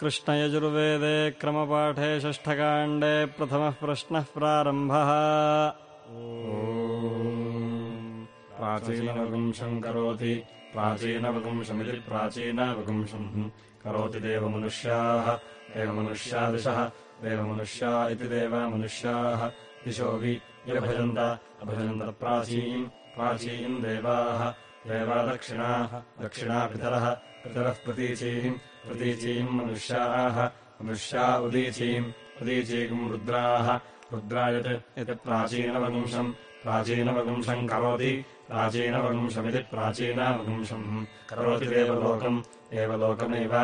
कृष्णयजुर्वेदे क्रमपाठे षष्ठकाण्डे प्रथमः प्रश्नः प्रारम्भः। प्राचीनवगुंशम् करोति। प्राचीनवगुंशमिति प्राचीनवगुंशम्। करोति देवमनुष्याः। देवमनुष्यादिशः। देवमनुष्या इति देवमनुष्याः। दिशो वि यभजन्त। अभजन्त प्राचीम् प्राचीम् देवाः देवा दक्षिणाः पितरः पितरः प्रतीचीम् प्रतीचीम् मनुष्याः मनुष्या उदीचीम् उदीचीम् रुद्राः रुद्रायत् यत् प्राचीनवगुंशम् प्राचीनवगुंशम् करोति प्राचीनवगुंशमिति प्राचीनवगुंशम् करोति देवलोकम् एवलोकमेव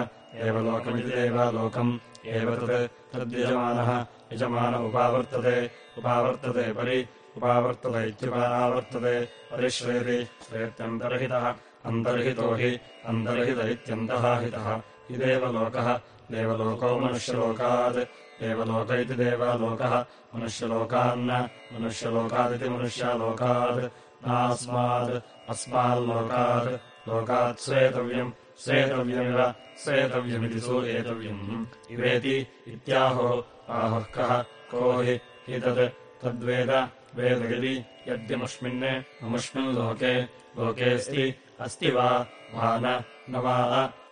एवलोकमिति देवालोकम् एव तत् तद्यजमानः यजमान उपावर्तते उपावर्तते परि उपावर्तत इत्युपावर्तते। परिश्रेति श्रेत्यन्तर्हितः अन्तर्हितो हि अन्तर्हित इत्यन्तः हितः। इदेव लोकः देवलोको मनुष्यलोकात्। देवलोक इति देवालोकः मनुष्यलोकान्न मनुष्यलोकादिति मनुष्यालोकात्। नास्मात् अस्माल्लोकात्। लोकात् स्वेतव्यम् स्वेतव्यमिव स्वेतव्यमिति सूयेतव्यम्। इवेति इत्याहो आहुः कः को हि तत् तद्वेद वेद यदि यद्यमुष्मिन् अमुष्मिन् लोके लोकेऽस्ति अस्ति वा न वा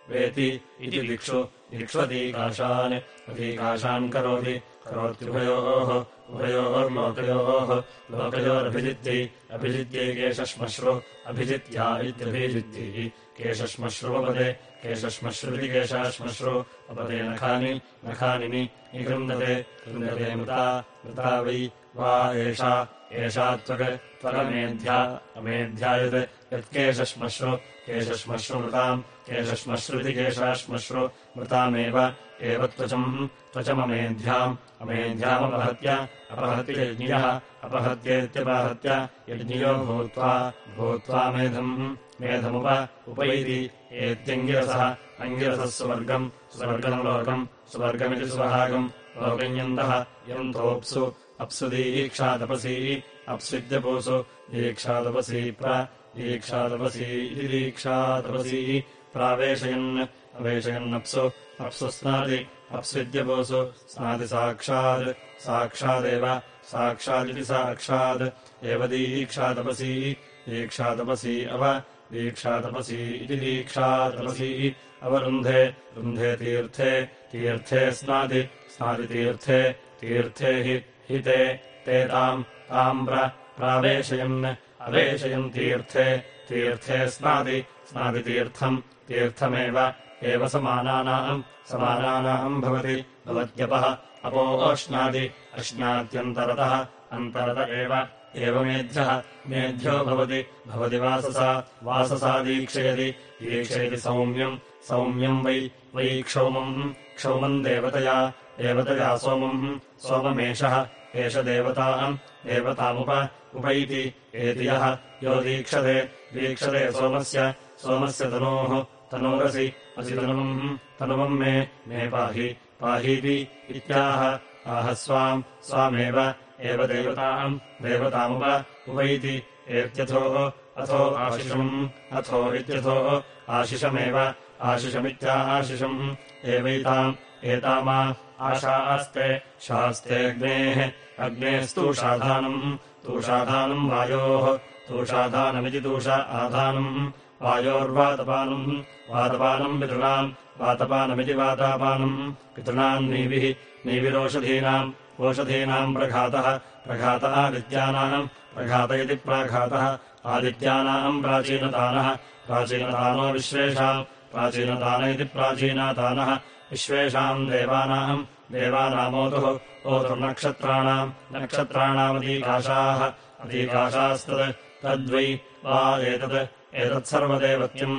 वेति इति दिक्षु दिक्ष्वतीकाशान् अतीकाशान् करोति करोत्युभयोः उभयोर्लोकयोः लोकयोरभिजित्यै अभिजित्यै केशश्मश्रु अभिजित्या इत्यभिजित्यै केशश्मश्रुपदे केशश्मश्रुति केशाश्मश्रु अपदे नखानि नखानिनि निगृन्दते कृन्दते मृता मृता वै वा एषा एषा त्वक् त्वरमेध्या अमेध्यायत् यत्केशश्मश्रु केशश्मश्रुमृताम् केशश्मश्रुति केशाश्मश्रु मृतामेव एव त्वचम् त्वचममेध्याम् अमेध्यामपहत्य अपहत्य यज्ञियः अपहत्येत्यपहत्य यज्ञियो भूत्वा भूत्वा मेधम् मेधमुप उपैति एत्यङ्गिरसः अङ्गिरसः सुवर्गम् स्वर्गम् लोकम् स्वर्गमिति सुहागम् लोकयन्तः यन्तोऽप्सु अप्सु दीक्षातपसी अप्सिद्यपोसु प्र दीक्षातपसी इति दीक्षातपसी प्रावेशयन् अवेशयन्नप्सु अप्सु स्नाति अप्सिद्यपोसु स्नाति साक्षात् साक्षादेव साक्षादिति साक्षात् एव दीक्षातपसी दीक्षातपसी अव दीक्षातपसी इति दीक्षातपसी अवरुन्धे रुन्धे तीर्थे तीर्थे स्नाति स्नातितीर्थे तीर्थे हि ते ते ताम् ताम् प्रावेशयन् अवेशयन् तीर्थे तीर्थे स्नाति स्नातितीर्थम् तीर्थमेव एव समानानाम् समानानाम् भवति भवत्यपः अपो अश्नाति अश्नात्यन्तरतः अन्तरत एव एवमेध्यः मेध्यो भवति भवति वाससा वाससा दीक्षयति दीक्षयति सौम्यम् सौम्यम् वै वै क्षौमम् क्षौमम् देवतया देवतया सोमम् सोममेषः एष देवताम् देवतामुप उपैति एति यः। यो दीक्षते दीक्षते सोमस्य सोमस्य तनोः। तनोरसि असि तनुवम् मे मे पाहि पाहीति इत्याह। आह स्वाम् स्वामेव एव देवताम् देवतामुप उपैति एत्यथोः अथो आशिषम् अथो इत्यथो आशिषमेव आशिषमित्याशिषम् एवैताम् एतामा आशास्ते शास्तेऽग्नेः अग्नेस्तूषाधानम् तूषाधानम् वायोः तूषाधानमिति तूष आधानम् वायोर्वातपानम् वातपानम् पितॄणाम् वातपानमिति वातापानम् पितॄणाम् नीविः नीविरोषधीनाम् ओषधीनाम् प्रघातः प्रघात आदित्यानाम् प्रघात इति प्राघातः आदित्यानाम् प्राचीनतानः प्राचीनतानो विश्वेषाम् प्राचीनतान इति प्राचीनातानः विश्वेषाम् देवानाम् देवानामोतुः ओतुर्नक्षत्राणाम् नक्षत्राणामधीकाशाः अधीकाशास्तत् तद्वै वा एतत् एतत्सर्वदेवत्यम्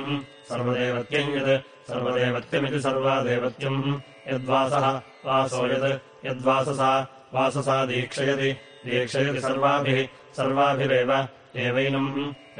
सर्वदेवत्यम् यत् सर्वदेवत्यमिति सर्वादेवत्यम् यद्वासः वासो यत् यद्वाससा वाससा दीक्षयति दीक्षयति सर्वाभिः सर्वाभिरेव एवैनम्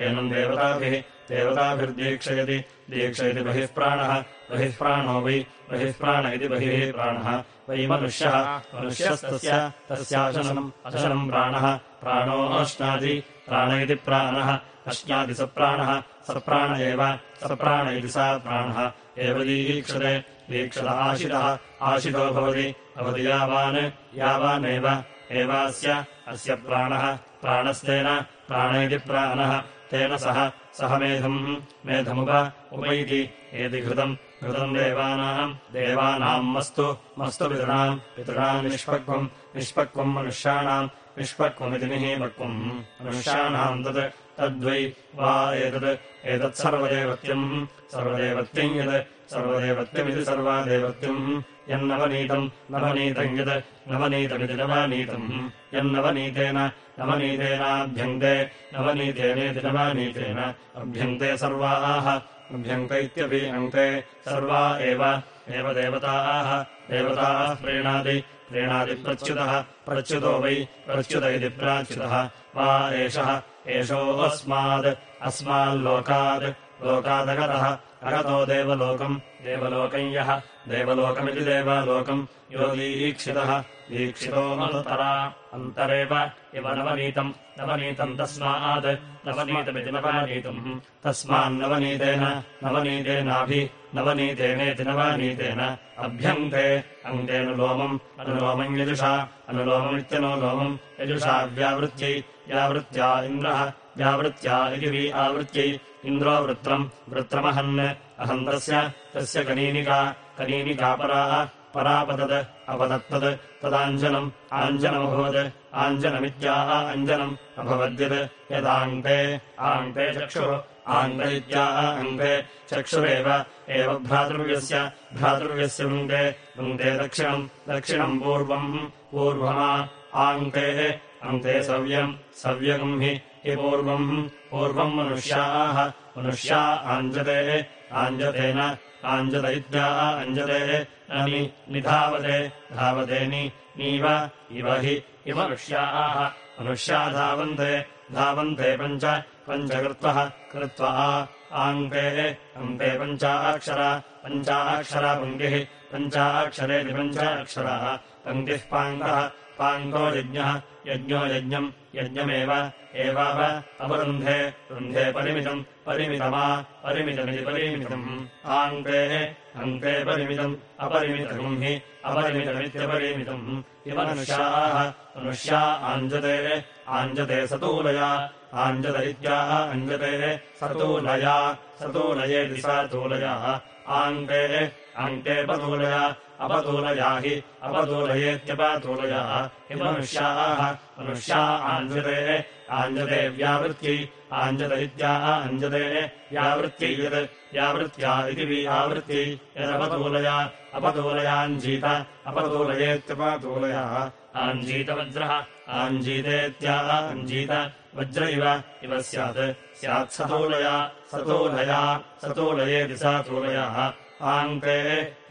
एनम् देवताभिः देवताभिर्दीक्षयति दीक्षयति बहिः प्राणः बहिः प्राणो वै बहिः प्राण इति बहिः प्राणः वै मनुष्यः। मनुष्यस्तस्य तस्याशनम् अशनम् प्राणः। प्राणो अश्नादि प्राण इति प्राणः। अश्नादि स प्राणः। स प्राण एव। स प्राण इति सा प्राणः। एव दीक्षते। दीक्षत आशितः। आशितो भवति। भवति यावान्। यावानेव एवास्य। अस्य प्राणः। प्राणस्तेन प्राण इति प्राणः। तेन सह। सह मेधम्। मेधमुप उपैति एति घृतम् घृतम् देवानाम् देवानाम् मस्तु मस्तु पितॄणाम् पितॄणाम् निष्पक्वम् निष्पक्वम् मनुष्याणाम् निष्पक्वमिति निःपक्वम् मनुष्याणाम् तत् तद्वै वा एतत् एतत्सर्वदेवत्यम् सर्वदेवत्यम्। यत् सर्वदेवत्यमिति सर्वादेवत्यम्। यन्नवनीतम् नवनीतम् यत् नवनीतमिति नवनीतम्। यन्नवनीतेन नवनीतेनाभ्यङ्क्ते नवनीतेनेति नवनीतेन अभ्यङ्क्ते सर्वाः अभ्यङ्क इत्यपि अङ्क्ते सर्वा एव एव देवताः। देवताः प्रीणाति प्रीणादिप्रच्युतः प्रच्युतो वै प्रच्युत इति प्राच्युतः। वा एषः एषोऽस्माद् अस्माल्लोकात् लोकादगतः अगतो देवलोकम् देवलोकम् यः देवलोकमिति देवलोकम् यो दीक्षितः। दीक्षितोऽन्तरा अन्तरेव इव नवनीतम् नवनीतम् तस्मात् नवनीतमिति नवनीतम्। तस्मान्नवनीतेन नवनीतेनाभि नवनीतेनेति नवनीतेन अभ्यङ्क्ते अङ्केऽनुलोमम् अनुलोमम् यजुषा अनुलोममित्यनुलोमम् यजुषा व्यावृत्यै व्यावृत्या इन्द्रः व्यावृत्या इति वि आवृत्यै। इन्द्रो वृत्रम् वृत्रमहन् अहम् तस्य तस्य कनीनिका कनीनिकापरा परापतत् अपदत्तत् तदाञ्जनम् आञ्जनमभवत् आञ्जनमित्याह अञ्जनम् अभवद्यत्। यदाङ्के आङ्के चक्षुः इत्याह अङ्के चक्षुरेव एव भ्रातृव्यस्य भ्रातृव्यस्य वृङ्गे वृङ्गे दक्षिणम् दक्षिणम् पूर्वम् पूर्वमा आङ्केः अन्ते सव्यम् सव्यगम् हि हि पूर्वम् पूर्वम् मनुष्याः मनुष्या आञ्जते आञ्जत इत्याह अञ्जते अनि निधावते धावतेनि नीव इव हि इव मनुष्याः धावन्ते धावन्ते पञ्च पञ्चकृत्वः कृत्वा आङ्के अन्ते पञ्चाक्षरा पञ्चाक्षरा पङ्क्तिः पञ्चाक्षरेति पञ्चाक्षराः पङ्क्तिः पाङ्गः पाङ्गो यज्ञः यज्ञो यज्ञम् यज्ञमेव एवाव अवरुन्धे रुन्धे परिमितम् परिमितमा परिमितमिति परिमितम्। आङ्के अङ्के परिमितम् अपरिमितम् हि अपरिमितमित्यपरिमितम्। इव मनुष्याः आञ्जते आञ्जते सतूलया आञ्जत इत्याह अञ्जते सतूलया सतूलयेति सा तूलया। आङ्के अङ्के पतूलया अपतूलया हि अपतूलयेत्यपतूलया। हि मनुष्याः मनुष्या आञ्जते आञ्जते व्यावृत्यै आञ्जत इत्याह अञ्जते व्यावृत्यै यत् व्यावृत्या इति वि आवृत्यै यदपतूलया अपतूलयाञ्जीत अपतूलयेत्यपतूलया। आञ्जीतवज्रः आञ्जीतेत्याह अञ्जीत वज्र इव इव स्यात्। स्यात् सतूलया सतूलया सतूलयेति सा तूलयाः आङ्के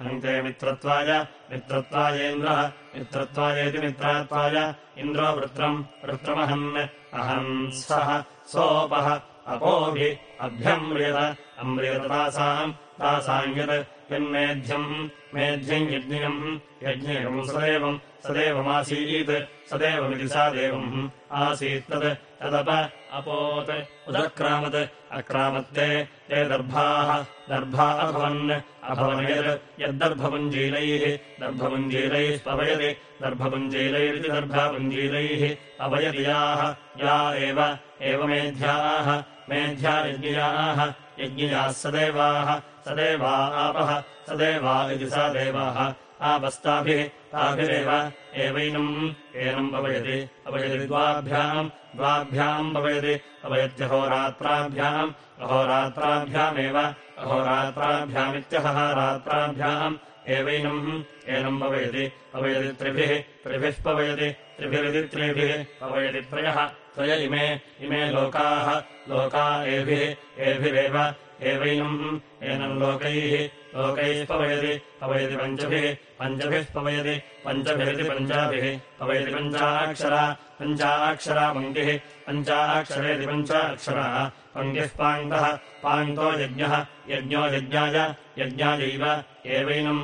अङ्के मित्रत्वाय मित्रत्वायेन्द्रः मित्रत्वायेति मित्रात्वाय इन्द्रो वृत्रम् वृत्रमहन् अहन् सः सोऽपः अपोभि अभ्यम्रियत अम्रियत तासाम् तासाम् यत् यन्मेध्यम् मेध्यम् यज्ञियम् यज्ञियम् सदेवम् सदेवमासीत् सदेवमिति सा देवम् आसीत् तत् तदप अपोत्। उदक्रामत् अक्रामत्ते ते दर्भाः। दर्भा अभवन्। अभवन् यत् यद्दर्भपुञ्जीलैः। दर्भपुञ्जीलैः पवयति। दर्भपुञ्जीलैरिति दर्भापुञ्जीलैः अवयति याः एव एव मेध्याः। मेध्या यज्ञियाः। यज्ञियाः सदेवाः। सदेवा आपः। सदेवा इति सा देवाः आपस्ताभिः ताभिरेव एवैनम् एनम् पवयति अपयति द्वाभ्याम् द्वाभ्याम् पवयति अपयत्यहोरात्राभ्याम् अहोरात्राभ्यामेव। अहोरात्राभ्यामित्यहः रात्राभ्याम् एवैनम् एनम् पवयति पवयति त्रिभिः त्रिभिः पवयति त्रिभिरिति त्रिभिः पवयति त्रयः त्रय इमे इमे लोकाः। लोका एभिः एभिरेव एवैनम् एनम् लोकैः। लोकैः पवयति पवयति पञ्चभिः पञ्चभिः पवयति पञ्चभिरिति पञ्चाभिः पवयति पञ्चाक्षरा पञ्चाक्षरा पङ्क्तिः पञ्चाक्षरेति पञ्चाक्षरा पङ्क्तिः पाङ्गो यज्ञः यज्ञो यज्ञाय यज्ञायैव एवैनम्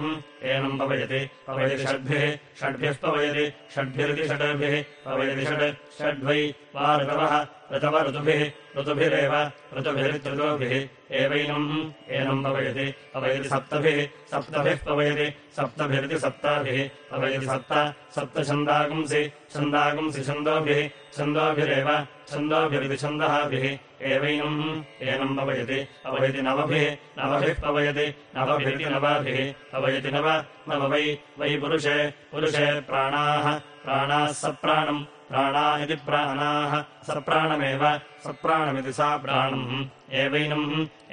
एनम् पवयति पवयति षड्भिः षड्भिः पवयति षड्भिरिति षड्भिः पवयति षड् षड्वै वा ऋतवः ऋतव ऋतुभिः ऋतुभिरेव ऋतुभिरित्यृतुभिः एवैनम् एनम् पवयति पवयति सप्तभिः सप्तभिः पवयति सप्तभिरिति सप्ताभिः पवयति सप्त सप्तछन्दागुंसि छन्दागुंसि छन्दोभिः छन्दोभिरेव छन्दोभिरिति छन्दःभिः एवैनम् एनम् पवयति पवयति नवभिः नवभिः पवयति नवभिरिति नवाभिः पवयति नव नव वै वै पुरुषे पुरुषे प्राणाः प्राणाः सप्राणम् प्राणा इति प्राणाः सप्राणमेव सप्राणमिति सा प्राणम्। एवैनम्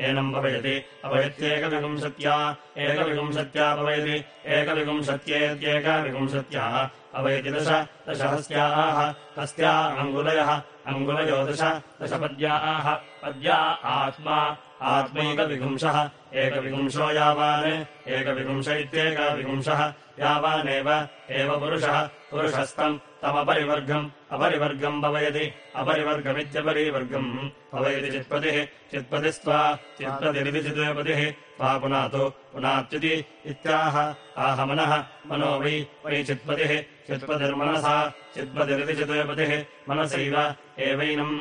एनम् पवयति अवयत्येकविंशत्या एकविंशत्या पवयति एकविंशत्येत्येकविंशत्या अवयति दश दशहस्याः हस्त्या अङ्गुलयः अङ्गुलयो दश दशपद्याः पद्या आत्मा आत्मैकविपुंशः एकविपुंशो यावान्। एकविपुंश इत्येकविपुंशः यावानेव एव पुरुषः। पुरुषस्तम् तमपरिवर्गम्। अपरिवर्गम् भवयति। अपरिवर्गमित्यपरिवर्गम् भवयति चित्पतिः। चित्पतिस्त्वा चित्पतिरिति चित्पतिः। त्वा पुनातु पुनात्युति इत्याह। आह मनः। मनो वै। वै चित्पतिः। चित्पतिर्मनसा। चित्पतिरिति चित्पतिः। मनसैव एवैनम्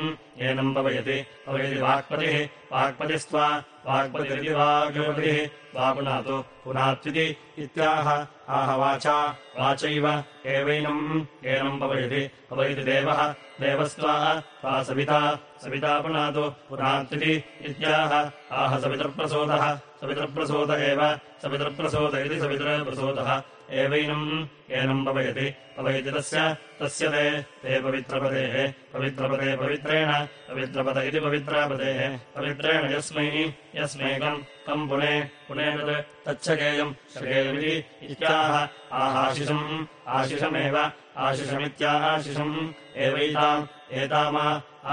एनम् भवयति भवयति वाक्पतिः वाक्पतिस्त्वा वाक्पतिरिति वाग्पतिः वा पुनातु पुनात्युति इत्याह आह वाचा वाचैव एवैनम् एनम् पवयति पवयति देवः देवस्त्वा त्वा सविता सविता पुनातु पुनात्युति इत्याह आह सवितर्प्रसूतः सवितर्प्रसूत एव सवितर्प्रसूत इति सवितरप्रसूतः एवैनम् एनम् पवयति पवयति तस्य तस्य ते ते पवित्रपदेः। पवित्रपदे पवित्रेण पवित्रपद इति पवित्रापदेः। पवित्रेण यस्मै यस्मैकम् कम् पुने पुने तत् तच्छकेयम् शकेयमिति इत्याह। आहाशिषम् आशिषमेव आशिषमित्याशिषम् एवैताम् एतामा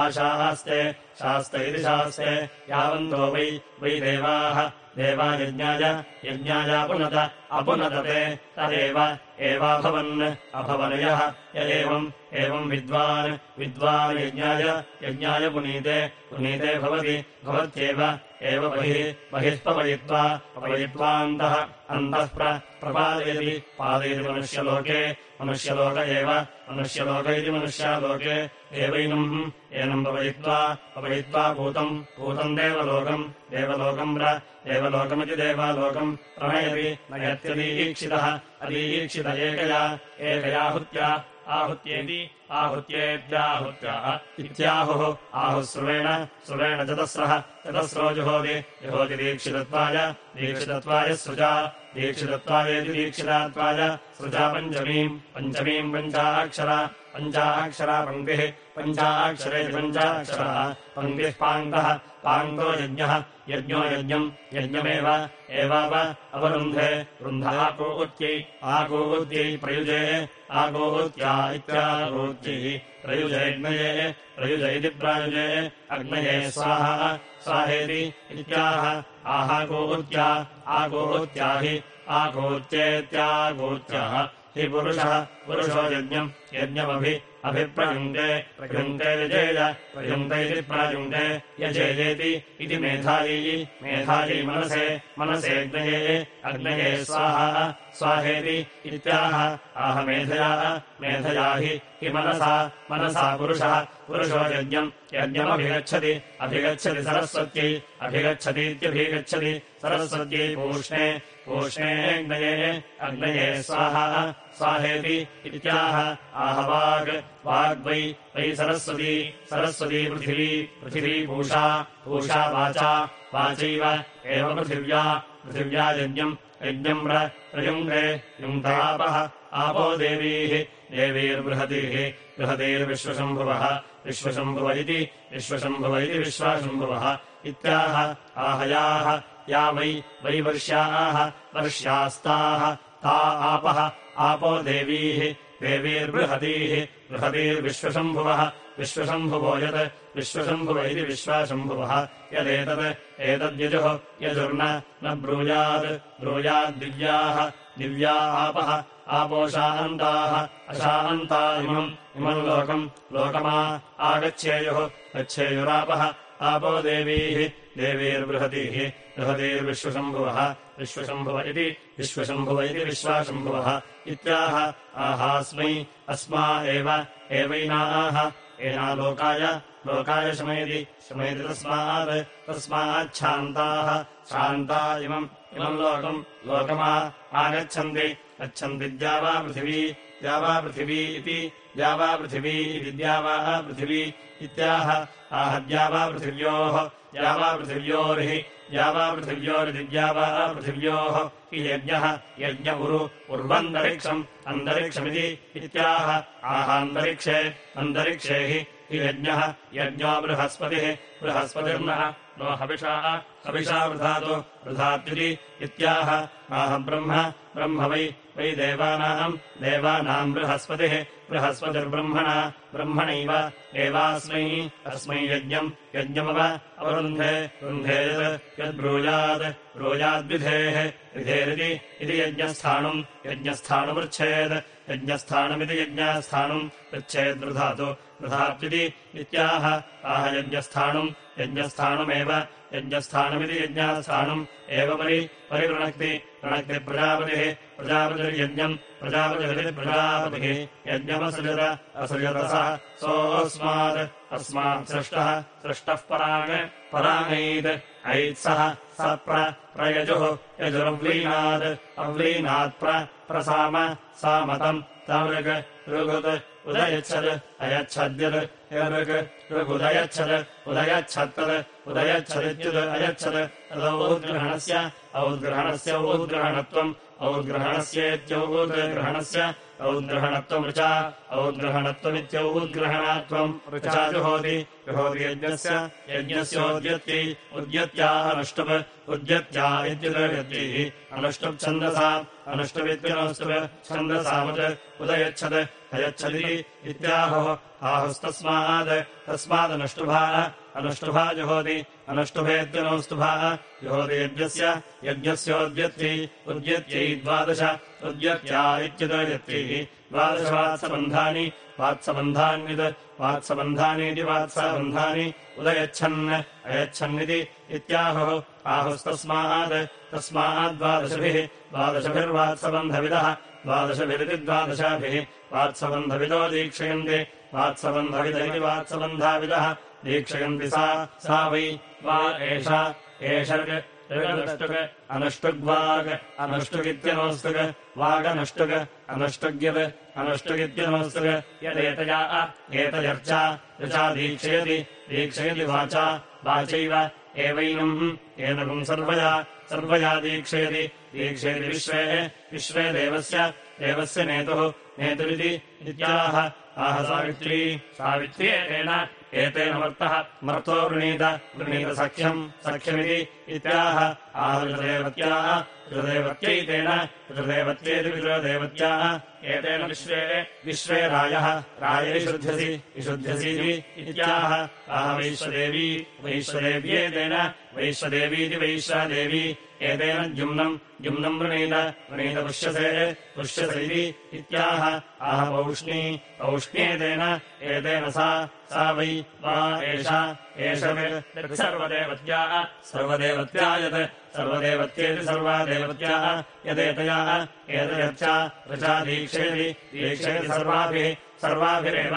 आशास्ते शास्त इति शास्ते यावन्तो वै वै देवाः देवा यज्ञाय यज्ञायापुनत अपुनतते तदेव एवाभवन् अभवनयः य एवम् एवम् विद्वान् विद्वान् यज्ञाय यज्ञाय पुनीते पुनीते भवति भवत्येव एव बहिः बहिः पवयित्वा अन्तः प्रपादयति। पादयति मनुष्यलोके मनुष्यलोक एव मनुष्यलोक इति मनुष्यालोके। एवैनम् एनम् पवयित्वा अपवयित्वा पूतम् पूतम् देवलोकम् देवलोकम् र देवलोकमिति देवालोकम् प्रणयति नयत्यदीक्षितः अदीक्षित एकया एकयाहुत्या आहुत्येति आहुत्येत्याहुत्याः इत्याहुः। आहुः स्रुवेण स्रुवेण चतस्रः चतस्रो जुहोति। जुहोति दीक्षितत्वाय दीक्षितत्वाय सृजा दीक्षितत्वायेति दीक्षितात्वाय सृजा पञ्चमीम्। पञ्चमीम् पञ्चाक्षरा पञ्चाक्षरा पङ्क्तिः पञ्चाक्षरेति पञ्चाक्षरः। पङ्क्तिः पाङ्गः पाङ्गो यज्ञः यज्ञो यज्ञम् यज्ञमेव एवाव अवरुन्धे। रुन्धः आकूत्यै आकूत्यै प्रयुजे आकूत्या इत्याकूत्यै प्रयुजेऽग्नये प्रयुज इति प्रायुजे अग्नये स्वाहा स्वाहेति इत्याह आहाकूत्या आकूत्या हि आकूत्येत्याकूत्याः हि पुरुषः पुरुषो यज्ञम् यज्ञमभि अभिप्रयुङ्गे, प्रयुङ्गे यजेय, प्रयुङ्ग इति प्रायुङ्गे, यजेयेति इति मेधायै मेधायै मनसे मनसेऽग्नये अग्नये स्वाहा, स्वाहेति इत्याह, आह मेधया मेधया हि हि मनसा मनसा पुरुषः, पुरुषो यज्ञम्, यज्ञमभिगच्छति, अभिगच्छति सरस्वत्यै, अभिगच्छतीत्यभिगच्छति सरस्वत्यै पूष्णे पूष्णेऽग्नये अग्नये स्वाहा स्वाहेति इत्याह आह वाग् वाग्वै वै सरस्वती सरस्वती पृथिवी पृथिवी पूषा पूषा वाचा वाचैव एव पृथिव्या पृथिव्या यज्ञम् यज्ञम् प्रयुङ्गे युङ्गापः आपो देवीः देवीर्बृहतीः बृहतीर्विश्वशम्भुवः विश्वशम्भुव इति विश्वशम्भुव इति विश्वाशम्भुवः इत्याह आहयाः या वै वै वर्ष्याः वर्ष्यास्ताः ता आपः आपो देवीः देवीर्बृहतीः बृहतीर्विश्वशम्भुवः। विश्वशम्भुवो यत् विश्वशम्भुव इति विश्वाशम्भुवः। यदेतत् एतद्यजुः यजुर्न न ब्रूयात् ब्रूयाद्दिव्याः दिव्या आपः आपोशान्ताः अशान्ता इमम् इमम् लोकम् लोकमा आगच्छेयुः गच्छेयुरापः। आपो देवीः देवीर्बृहतीः बृहतीर्विश्वशम्भुवः। विश्वशम्भुव इति विश्वशम्भुव इति विश्वाशम्भुवः इत्याह। आहास्मै अस्मा एव एवैनाः। एना लोकाय लोकाय शमयति शमयति तस्मात् तस्माच्छान्ताः शान्ता इमम् इमम् लोकम् लोकमा आगच्छन्ति। गच्छन्ति द्यावा पृथिवी द्यावा पृथिवी इति द्यावा पृथिवी इति द्यावा पृथिवी इत्याह। आह द्यावा पृथिव्योः द्यावा पृथिव्योर्हि द्यावा पृथिव्योरिति द्यावा पृथिव्योः हि यज्ञः यज्ञ उरु उर्वन्तरिक्षम् अन्तरिक्षमिति इत्याह। आहान्तरिक्षे अन्तरिक्षे हि यज्ञः यज्ञो बृहस्पतिः बृहस्पतिर्नः नो हविषाः हविषा वृधातु वृधात्युति इत्याह। आह ब्रह्म ब्रह्म वै वै देवानाम् देवानाम् बृहस्पतिः बृहस्पतिर्ब्रह्मणा ब्रह्मणैव। एवास्मै अस्मै यज्ञम् यज्ञमव अवरुन्धे रुन्धे यद्ब्रूयात् ब्रूयाद्विधेः। विधेरिति इति यज्ञस्थाणुम् यज्ञस्थाणुमृच्छेत् यज्ञस्थानमिति यज्ञस्थाणुम् पृच्छेद्वृधातु वृथाप्युति इत्याह आह यज्ञस्थाणुम् यज्ञस्थानमेव यज्ञस्थानमिति यज्ञस्थानम् एव परि परिवृणक्ति। वृणक्ति प्रजापतिः प्रजापतिर्यज्ञम् प्रजापतिरिति प्रजापतिः यज्ञमसृजत असृजतसः सोऽस्मात् अस्मात् सृष्टः सृष्टः पराङ् पराङ्गैत् ऐत्सः स प्रयजुः यजुरव्लीनात् अव्लीनात् प्रसाम सामतम् तमृग् ऋगुत् उदयच्छद् अयच्छद्यद् ऋग् ऋगुदयच्छद् उदयच्छत्तद् उदयच्छदित्युद् अयच्छद् तदौद्ग्रहणस्य औद्ग्रहणस्य औद्ग्रहणत्वम् औद्ग्रहणस्येत्यौद्ग्रहणस्य औद्ग्रहणत्वम् ऋचा औद्ग्रहणत्वमित्यौद्ग्रहणात्वम् ऋचा जुहोति। जुहोति यज्ञस्य यज्ञस्योद्यत्यै उद्यत्या अनुष्टुप् उद्यत्या छन्दसावत् उदयच्छत् अयच्छदिति इत्याहुः आहुस्तस्मात् तस्मादनुष्टुभाः अनुष्टुभा जुहोति। अनुष्टुभेत्यनौस्तुभाः जुहोति यज्ञस्य यज्ञस्योद्यत्यै उद्यत्यै द्वादश उद्यत्या इत्युदयत्यैः। द्वादशवात्सबन्धानि वात्सबन्धान्यद् वात्सबन्धानीति वात्सबन्धानि उदयच्छन् अयच्छन्निति इत्याहुः। आहुस्तस्मात् तस्माद्वादशभिः द्वादशभिर्वात्सबन्धविदः द्वादशभिरिति द्वादशाभिः। वात्सबन्धविदो दीक्षयन्ति। वात्सबन्धविद इति वात्सबन्धाविदः दीक्षयन्ति सा सा वै वा एषा एष ऋगनुष्टुक् अनुष्टुग्वाग् अनुष्टुगित्यनोस्तुक् वागनुष्टुक् एतयर्चा ऋचा दीक्षयति दीक्षयति वाचा वाचैव एवैनम् एनकम् सर्वया सर्वया दीक्षयति दीक्षयति विश्वे विश्वे देवस्य देवस्य नेतुः नेतुरिति इत्याह आह सावित्री सावित्र्येन एतेन मर्तः मर्तो वृणीत वृणीतसख्यम् सख्यमिति इत्याह। आहृदेवत्याः ऋदेवत्यैतेन ऋदेवत्येति विदुरदेवत्याः एतेन विश्वे विश्वे रायः रायैशुध्यसि विशुध्यसीति इत्याह। आह वैश्वदेवी वैश्वदेव्येतेन वैश्वदेवीति वैश्वादेवी एतेन द्युम्नम् द्युम्नम् वृणीत वृणीत इति इत्याह। आह पौष्णी पौष्ण्येतेन एतेन सा सा वै वा एषा एष सर्वदेवत्याः सर्वदेवत्या यत् सर्वदेवत्येति सर्वा देवत्याः यदेतयाः एतयर्चा रचा दीक्षेति दीक्षेति सर्वाभिः सर्वाभिरेव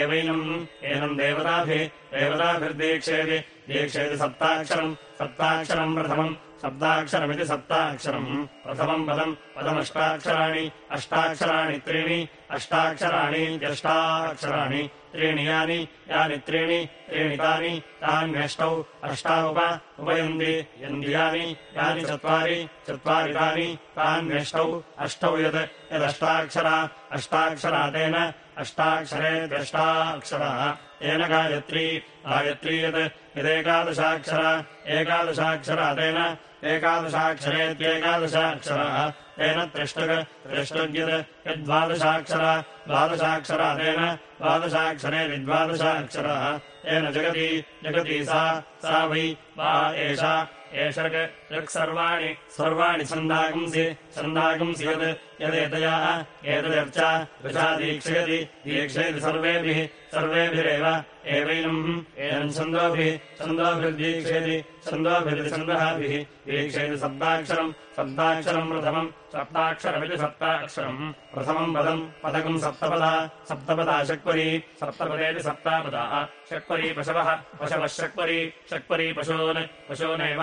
एवैनम् एनम् देवताभिः देवताभिर्दीक्षेति दीक्षेति सप्ताक्षरम् सप्ताक्षरम् प्रथमम् सप्ताक्षरमिति सप्ताक्षरम्। प्रथमम् पदम् पदमष्टाक्षराणि अष्टाक्षराणि त्रीणि अष्टाक्षराणि अष्टाक्षराणि त्रीणि यानि यानि त्रीणि त्रीणि तानि तान्यष्टौ अष्टा उप उपयन्ति। यन्ति यानि यानि चत्वारि चत्वारि तानि तान्यष्टौ अष्टौ यत् यदष्टाक्षरा अष्टाक्षरा तेन अष्टाक्षरेत्यष्टाक्षरः। तेन गायत्री गायत्री यत् यदेकादशाक्षरा एकादशाक्षरा तेन एकादशाक्षरेत्येकादशाक्षरः। तेन त्रिष्टुक् त्रिष्टुग्यत् यद्वादशाक्षरा द्वादशाक्षरा तेन द्वादशाक्षरे तेन जगति जगति सा सा वै वा एषा एषक् ऋक्सर्वाणि सर्वाणि छन्दागुंसि छन्दागुंसि यत् यदेतया एतदर्चा ऋचा दीक्षयति दीक्षयति सर्वेभिः सर्वेभिरेव एवैनम् एनम् छन्दोभिः छन्दोभिर्दीक्षयति छन्दोभिरिति छन्दःभिः दीक्षयति सप्ताक्षरम् सप्ताक्षरम् प्रथमम् सप्ताक्षरमिति सप्ताक्षरम्। प्रथमम् पदम् पदकम् सप्तपदा सप्तपदा षक्वरी सप्तपदेति सप्तापदा। षक्वरी पशवः पशवः षक्वरी षक्वरी पशून् पशूनेव।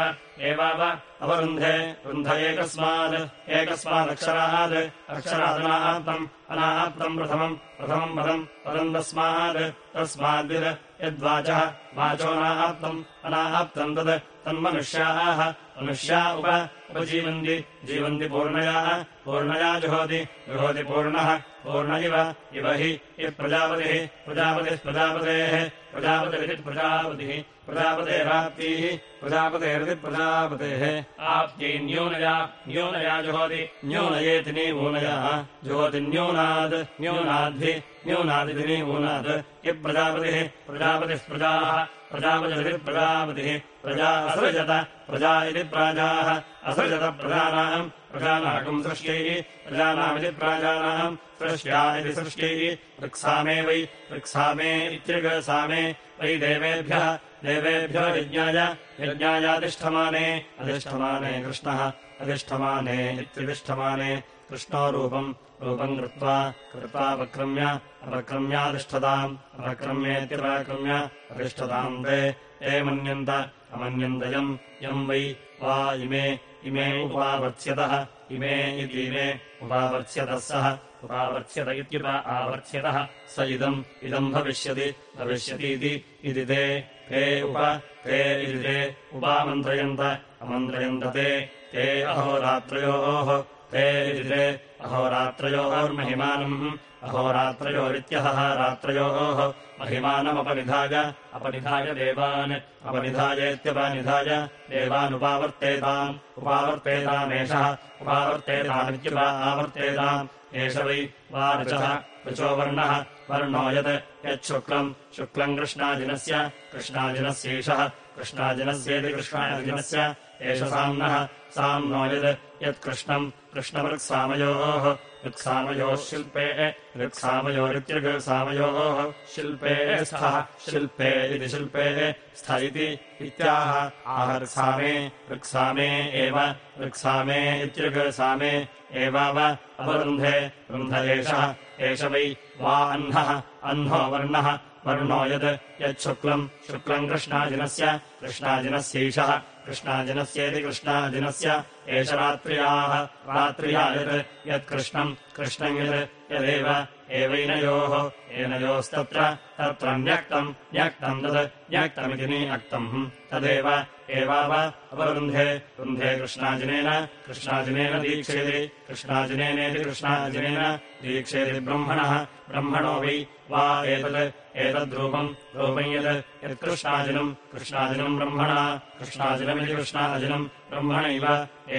एवाव अवरुन्धे रुन्ध एकस्मात् एकस्मादक्षरात् अक्षरादनाप्तम् अनाप्तम् प्रथमम् प्रथमम् पदम् पदम् तस्मात् तस्माद्विद् यद्वाचः वाचोनाप्तम् अनाप्तम् तद् तन्मनुष्याः मनुष्या उप उपजीवन्ति, जीवन्ति पूर्णया पूर्णया जुहोति जुहोति पूर्णः पूर्ण इव इव हि यः प्रजापतिः प्रजापतिः प्रजापतेः, प्रजापतिरिति प्रजापतिः, प्रजापतेराप्तीः, प्रजापतेरिति प्रजापतेः। आप्त्यै न्यूनया न्यूनया जुहोति, न्यूनयेति नीवूनया जुहोति न्यूनाद्, न्यूनाद्धि, न्यूनादिति नीवूनात् यः प्रजापतिः प्रजापतिः प्रजाः, प्रजापतिरिति प्रजापतिः प्रजा असृजत। प्रजा इति प्राजाः। असृजत प्रजानाम्। प्रजानाकम् सृष्ट्यै प्रजानामिति प्राजानाम्। सृष्ट्या इति सृष्ट्यै ऋक्सामे वै। ऋक्सामे इत्यृगसामे वै देवेभ्यः। देवेभ्यो यज्ञाय। यज्ञायातिष्ठमाने। अधिष्ठमाने कृष्णः। अधिष्ठमाने इत्यधिष्ठमाने कृष्णो रूपम् कृत्वा कृत्वा अपक्रम्य अपक्रम्यातिष्ठताम् अपक्रम्येत्यपक्रम्य अधिष्ठताम् ते ते मन्यन्त अमन्यन्तयम् यम् वै वा इमे इमे उपावर्त्स्यतः इमे इतीमे उपावर्त्स्यतः सः उपावर्त्स्यत इत्युप आवर्त्स्यतः स इदम् इदम् भविष्यति भविष्यतीति इति ते ते उप ते इति ते उपामन्त्रयन्त अमन्त्रयन्त ते ते अहोरात्रयोः ते इति ते। अहोरात्रयोर्महिमानम् अहोरात्रयोरित्यहः रात्रयोः महिमानमपनिधाय अपनिधाय देवान्। अपनिधायेत्यपनिधाय देवानुपावर्तेताम्। उपावर्तेतामेषः उपावर्तेतामित्युपा आवर्तेताम्। एष वै वा ऋचः ऋचो वर्णः। वर्णो यत् यच्छुक्लम् शुक्लम् कृष्णाजिनस्य कृष्णाजिनस्यैषः। कृष्णाजिनस्येति कृष्णाजिनस्य। एष साम्नः। साम्नो यत् यत्कृष्णम् कृष्णवृक्सामयोः ऋक्सामयोः शिल्पे ऋक्सामयोरित्यृक्सामयोः शिल्पे स्थः शिल्पे इति शिल्पे स्थ इति इत्याह। आह ऋक्सामे ऋक्सामे एव ऋक्सामे इत्यृक्सामे एवाव अवरुन्धे। रुन्ध एषः एष वै वा अह्नः अह्नो वर्णः। वर्णो यत् यच्छुक्लम् शुक्लम् कृष्णाजिनस्य कृष्णाजिनस्यैषः कृष्णाजिनस्येति कृष्णाजिनस्य एष रात्र्याः रात्र्या यत् यत्कृष्णम् कृष्णम् यत् यदेव एवैनयोः एनयोस्तत्र तत्र न्यक्तम् न्यक्तम् तत् न्यक्तमिति निक्तम् तदेव एवाव अवरुन्धे रुन्धे कृष्णाजिनेन कृष्णाजिनेन दीक्षेति कृष्णाजिनेनेति कृष्णाजिनेन दीक्षेति ब्रह्मणः ब्रह्मणो वै वा एतत् एतद्रूपम् रूपम् यत् यत्कृष्णाजिनम् कृष्णाजिनम् ब्रह्मणा कृष्णाजिनमिति कृष्णाजिनम् ब्रह्मणैव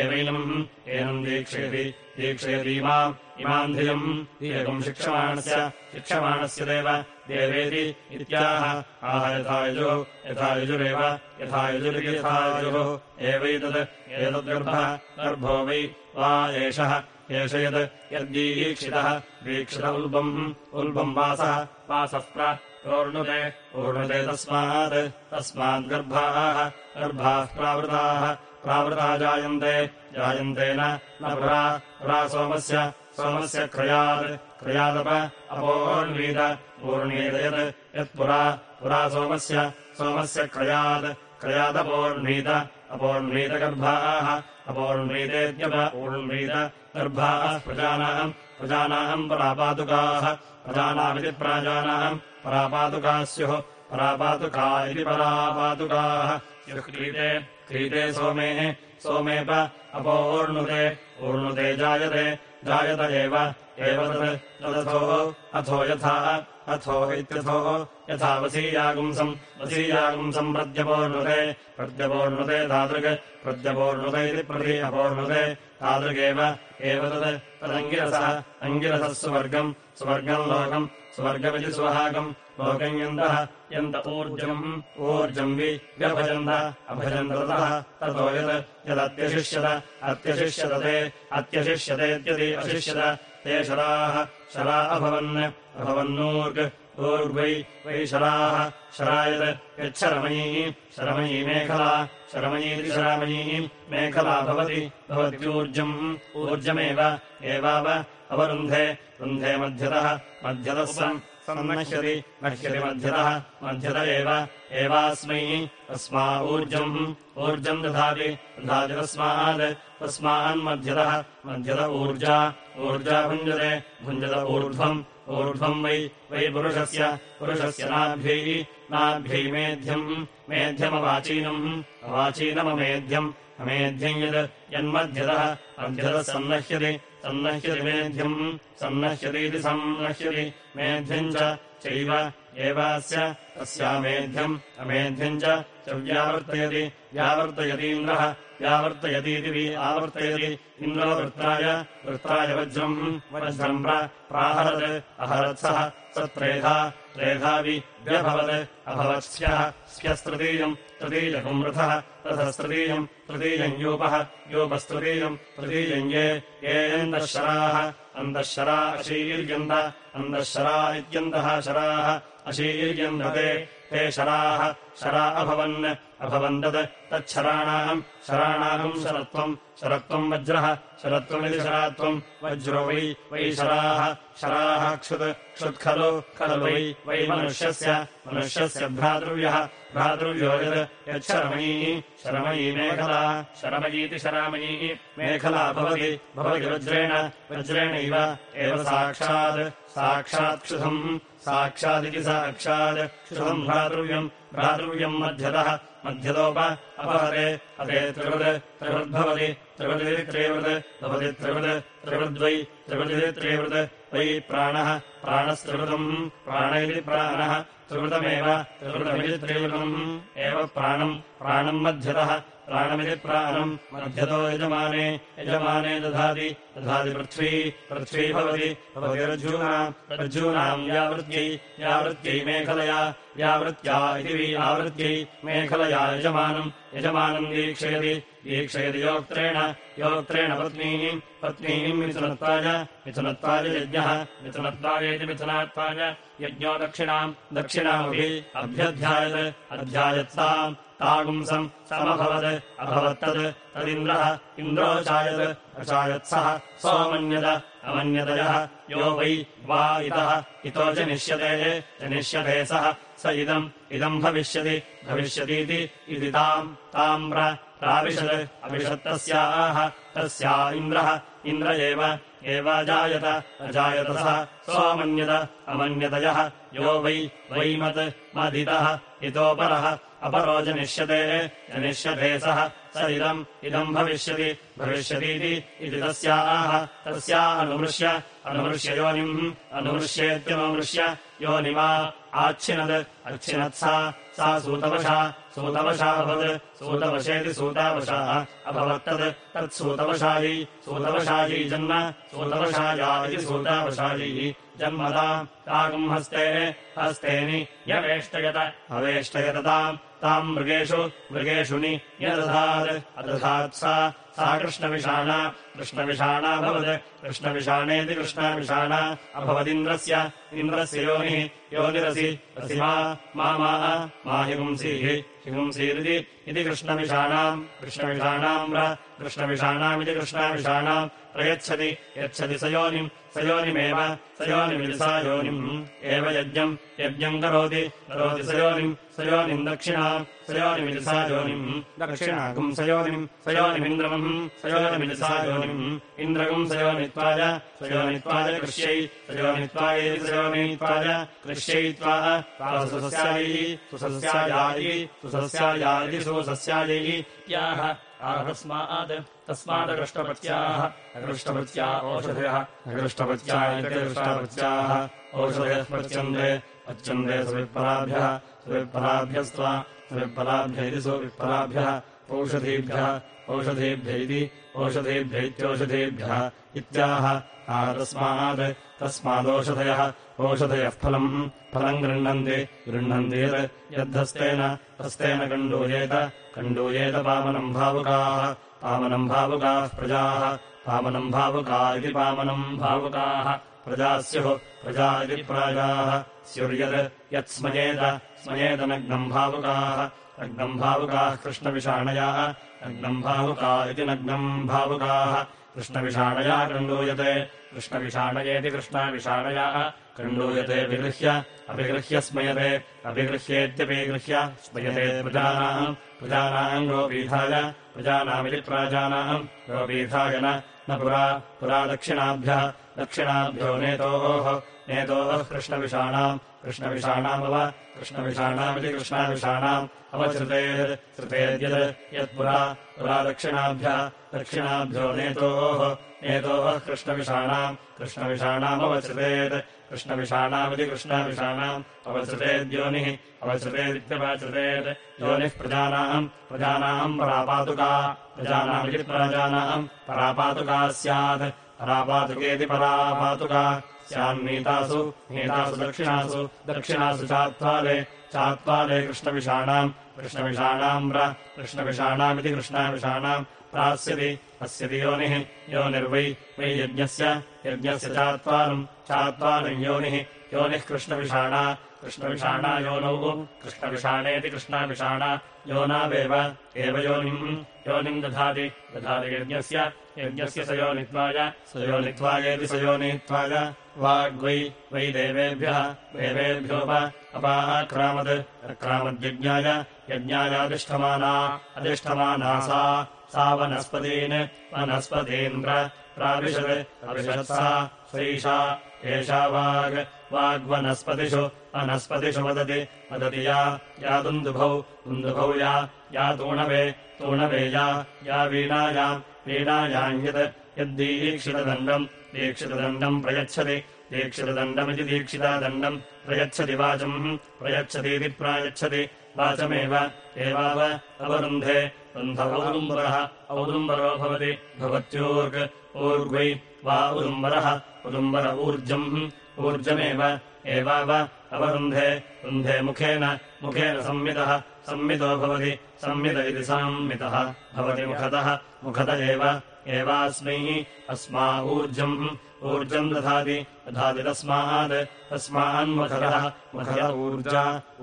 एवैनम् एनम् दीक्षयति दीक्षयतीमाम् इमाम् धियम् एकम् शिक्षमाणस्य शिक्षमाणस्य देव देवेति इत्याह आह यथा यजुः यथा यजुरेव यथा यजुरिति यथा यजुः एवैतत् एतद्गर्भः गर्भो वै वा एषः एष यत् यद्दीक्षितः दीक्षित उल्बम् उल्बम् वासः वासः प्रोर्णुते ऊर्णुते तस्मात् तस्माद्गर्भाः गर्भाः प्रावृताः प्रावृता जायन्ते जायन्तेन न पुरा पुरा सोमस्य सोमस्य क्रयात् क्रयादप अपोर्णीत पूर्णीत यत् यत्पुरा पुरा सोमस्य सोमस्य क्रयात् क्रयादपोर्णीत अपोर्णीतगर्भाः अपोर्णीतेत्यप ऊर्णीत गर्भाः प्रजानाम्। प्रजानाम् परापादुकाः। प्रजानामिति प्राजानाम्। परापादुकाः स्युः परापादुका इति परापादुकाः। क्रीते क्रीते सोमेः सोमेप अपोर्णुते ऊर्णुते जायते। जायत एव एव तत् तदथो अथो यथा अथो इत्यथो यथा वसीयागुंसम् वसीयागुंसम् प्रद्यपोर्णुते प्रद्यपोर्णुते तादृक् प्रद्यपोर्णुते इति प्रति अपोर्णुते तादृगेव एव तत् तदङ्गिरसः अङ्गिरसः सुवर्गम् सुवर्गम् लोकम् स्वर्गमिति सुहागम् लोकम् यन्तः यन्त ऊर्जम् ऊर्जम् वि व्यभजन्त अभजन्ततः ततो यत् यदत्यशिष्यत अत्यशिष्यत ते अत्यशिष्यतेत्यति अशिष्यत ते शराः शरा अभवन् अभवन्नूर्ग् ऊर्ग्वै वै शराः शरायत् यच्छरमयी शरमयी मेखला शरमयीति शरामयी मेखला भवति, भवत्यूर्जम्, ऊर्जमेव, एवाव, अवरुन्धे, रुन्धे मध्यतः मध्यतः सन्, सन्नश्यति, नश्यति मध्यतः, मध्यत एव, एवास्मै, तस्मा ऊर्जम् ऊर्जम् दधाति दधाति तस्मात्, तस्मान्मध्यतः, मध्यत ऊर्जा ऊर्जा भुञ्जते भुञ्जत ऊर्ध्वम् ऊर्ध्वम् वै वै पुरुषस्य पुरुषस्य नाभ्यै नाभ्यै मेध्यम् मेध्यमवाचीनम् अवाचीनममेध्यम् अमेध्यम् यत् यन्मध्यतः मध्यतः सन्नह्यति सन्नह्यति मेध्यम् सन्नह्यतीति सन्नह्यति मेध्यम् च चैव एवास्य तस्यामेध्यम् अमेध्यम् च व्यावर्तयति व्यावर्तयतीन्द्रः व्यावर्तयतीति वि आवर्तयति इन्द्रो वृत्राय वृत्राय वज्रम् वज्रम् प्राहरत् अहरत्सः स त्रेधा त्रेधावि व्यभवत् अभवत्स्यः स्यस्तृतीयम् तृतीयकम् रथः रथस्तृतीयम् तृतीयम् यूपः यूपस्तृतीयम् तृतीयम् ये येऽन्दशराः अन्तःशरा अशीर्यन्त अन्तःशरा इत्यन्तः शराः अशीर्यन्दते ते शराः शरा अभवन् अभवन् तत् तच्छराणाम् शराणाम् शरत्वम् शरत्वम् वज्रः शरत्वमिति शरात्वम् वज्रो वै वै शराः शराः क्षुत् क्षुत्खलु खलु वै मनुष्यस्य मनुष्यस्य भ्रातृव्यः भ्रातृव्यो यत् यच्छरमयी शरमयी मेखला शरमयीति शरामयी मेखला भवति भवति वज्रेण वज्रेणैव एव साक्षात् साक्षात् क्षुधम् साक्षादिति साक्षात् क्षुधम् भ्रातृव्यम् भ्रातृव्यम् मध्यतः। मध्यतोप अपहरे हरे त्रिवृत् त्रिवृद्भवति। त्रिवृदिति त्रिवृत् भवति त्रिवृत् त्रिवृद्वै। त्रिवृत् वै प्राणः। प्राणस्त्रिवृतम् प्राण प्राणः त्रिवृतमेव त्रिवृतमिति त्रिवृतम् एव प्राणम् प्राणम् मध्यतः प्राणमिति प्राणम् मध्यतो यजमाने यजमाने दधाति दधाति पृथ्वी पृथ्वी भवति भवति रज्जूनाम् रज्जूनाम् यावृत्यै यावृत्यै मेखलया व्यावृत्या इति आवृत्यै मेखलया यजमानम् यजमानम् दीक्षयति दीक्षयति योक्त्रेण योक्त्रेण पत्नीम् पत्नीम् मिथुनत्वाय मिथुनत्वाय यज्ञः मिथुनत्वायेति मिथुनात्वाय यज्ञो दक्षिणाम् दक्षिणामपि अभ्यध्यायत् अध्यायत्ताम् तागुंसम् समभवत् अभवत्तत् तदिन्द्रः इन्द्रोचायत् अचायत्सः सोमन्यत अमन्यतयः यो वै वा इतः इतो जनिष्यते जनिष्यते सः स इदम् इदम् भविष्यति भविष्यतीति इति ताम् ताम् प्राविशत् अविशत्तस्याः तस्या इन्द्रः इन्द्र एव एवाजायत अजायत सः सोमन्यत अमन्यतयः यो वै वैमत् मदितः इतोपरः अपरो जनिष्यते जनिष्यते सः स इदम् इदम् भविष्यति भविष्यतीति इति तस्याः तस्या अनुमृश्य अनुमृश्य योनिम् अनुमृश्येत्यनुमृश्य योनिमा आच्छिनत् अच्छिनत्सा सा। सूतवशा सूतवशाभवत् सूतवशेति सूतावशाः अभवत्तत् तत्सूतवशायै सूतवशायै जन्म सूतवशाया हस्ते हस्तेनि यवेष्टयत अवेष्टयत ताम् ताम् मृगेषु मृगेषु यदधात्। अदधात् सा सा कृष्णविषाणा। कृष्णविषाणाभवत् कृष्णविषाणेति कृष्णाविषाणा। अभवदिन्द्रस्य इन्द्रस्य योनिः। योनिरसि रसि हिपुंसीः हिपुंसीरिति इति कृष्णविषाणाम्। कृष्णविषाणाम् कृष्णविषाणामिति कृष्णाविषाणाम् प्रयच्छति यच्छति स योनिम् स योनिमेव स योनिमिति सा योनिम् एव यज्ञम् यज्ञम् करोति करोति स योनिम् स योनिम् दक्षिणाम् सयोनिमिति सा योनिम् दक्षिणागुम् सयोनिम् सयोनिमिन्द्रमम् सयोनिमिति सा योनिम् इन्द्रगुम् सयोनित्वाय सयोनित्वाय कृष्यै सयोनित्वायै सयोनित्वाय कृष्यैत्वा सुसस्यायै सुसस्यायै सुसस्यायै सुसस्यायै याः तस्मात् तस्मादकृष्टपत्याः अकृष्टपत्या ओषधयः अकृष्टपत्या इत्यकृष्टपत्याः ओषधयः पच्यन्ते पच्यन्ते सुविप्पलाभ्यः। सुविप्पलाभ्यस्त्वा सुविप्पलाभ्य इति सुविप्पलाभ्यः। इति ओषधीभ्य इत्यौषधीभ्यः इत्याह। तस्मात् तस्मादोषधयः। ओषधयः फलम् फलम् गृह्णन्ति। गृह्णन्ति यद्धस्तेन हस्तेन कण्डूयेत कण्डूयेत पावनम् भावुकाः पावनम् भावुकाः प्रजाः पावनम् भावुका इति पावनम् भावुकाः प्रजा स्युः प्रजा इति प्राजाः स्युर्यत् यत्स्मयेत स्मयेतनग्नम् भावुकाः नग्नम् भावुकाः कृष्णविषाणयाः नग्नम् भावुका इति नग्नम् भावुकाः कृष्णविषाणया कण्डूयते। कृष्णविषाणयेति कृष्णाविषाणयाः कण्डूयते विगृह्य अभिगृह्य स्मयते अभिगृह्येत्यभिगृह्य स्मयते प्रजानाम्। प्रजानाम् गोपीठाय प्रजानामिति प्राजानाम्। गोपीठाय न पुरा पुरा दक्षिणाभ्यः। दक्षिणाभ्यो नेतोः नेतोः कृष्णविषाणाम् कृष्णविषाणामव कृष्णविषाणामिति कृष्णाविषाणाम् अवश्रुतेर् श्रुतेर्यत् यत्पुरा पुरा दक्षिणाभ्यः दक्षिणाभ्यो नेतोः नेतोः कृष्णविषाणाम् कृष्णविषाणामवश्रुतेत् कृष्णविषाणामिति कृष्णाविषाणाम् अवसृतेद्योनिः अवसृतेदित्यपाचृतेत् योनिः प्रजानाम् प्रजानाम् परापातुका प्रजानामिति प्राजानाम् परापातुका स्यात्। परापातुकेति परापातुका स्यान्नीतासु, नीतासु, दक्षिणासु दक्षिणासु चात्वाले चात्वाले कृष्णविषाणाम् कृष्णविषाणाम् प्र कृष्णविषाणामिति कृष्णाविषाणाम्, प्रास्यति, अस्यति योनिः, योनिर्वै, वै यज्ञस्य यज्ञस्य चात्वारम् चात्वारम् योनिः योनिः कृष्णविषाणा कृष्णविषाणा योनौ, कृष्णविषाणेति कृष्णाविषाणा योनावेव एव योनिम् योनिम् दधाति दधाति यज्ञस्य यज्ञस्य स योनित्वाय, स योनित्वायेति स योनित्वाय। वाग्वै वै देवेभ्यः देवेभ्योप अपाक्रामद् अक्रामद्यज्ञाय यज्ञायाधिष्ठमाना अधिष्ठमाना सा वनस्पतीन् वनस्पतीन्द्र प्राविशत् अविशत्सा सैषा एषा वाग् वाग्वनस्पतिषु वनस्पतिषु वदति वदति या या दुन्दुभौ दुन्दुभौ या या तूणवे तूणवे या या वीणायाम् वीणायाम् यत् यद्दीक्षितदण्डम् दीक्षितदण्डम् प्रयच्छति। दीक्षितदण्डमिति दीक्षितादण्डम् प्रयच्छति वाचम्। प्रयच्छतीति प्रायच्छति। वाचमेव। एवाव अवरुन्धे। रुन्ध औदुम्बरः औदुम्बरो भवति। भवत्यूर्ग्। ऊर्ग्वै वा उदुम्बरः। उदुम्बर ऊर्जम्। ऊर्जमेव। एवाव अवरुन्धे। रुन्धे मुखेन। मुखेन संमितः। संमितो भवति। संमित इति संमितः भवति मुखतः। मुखत एव एवास्मै अस्मा ऊर्जम् ऊर्जम् दधाति दधाति तस्मात् तस्मान्मुखरः मुखर ऊर्जा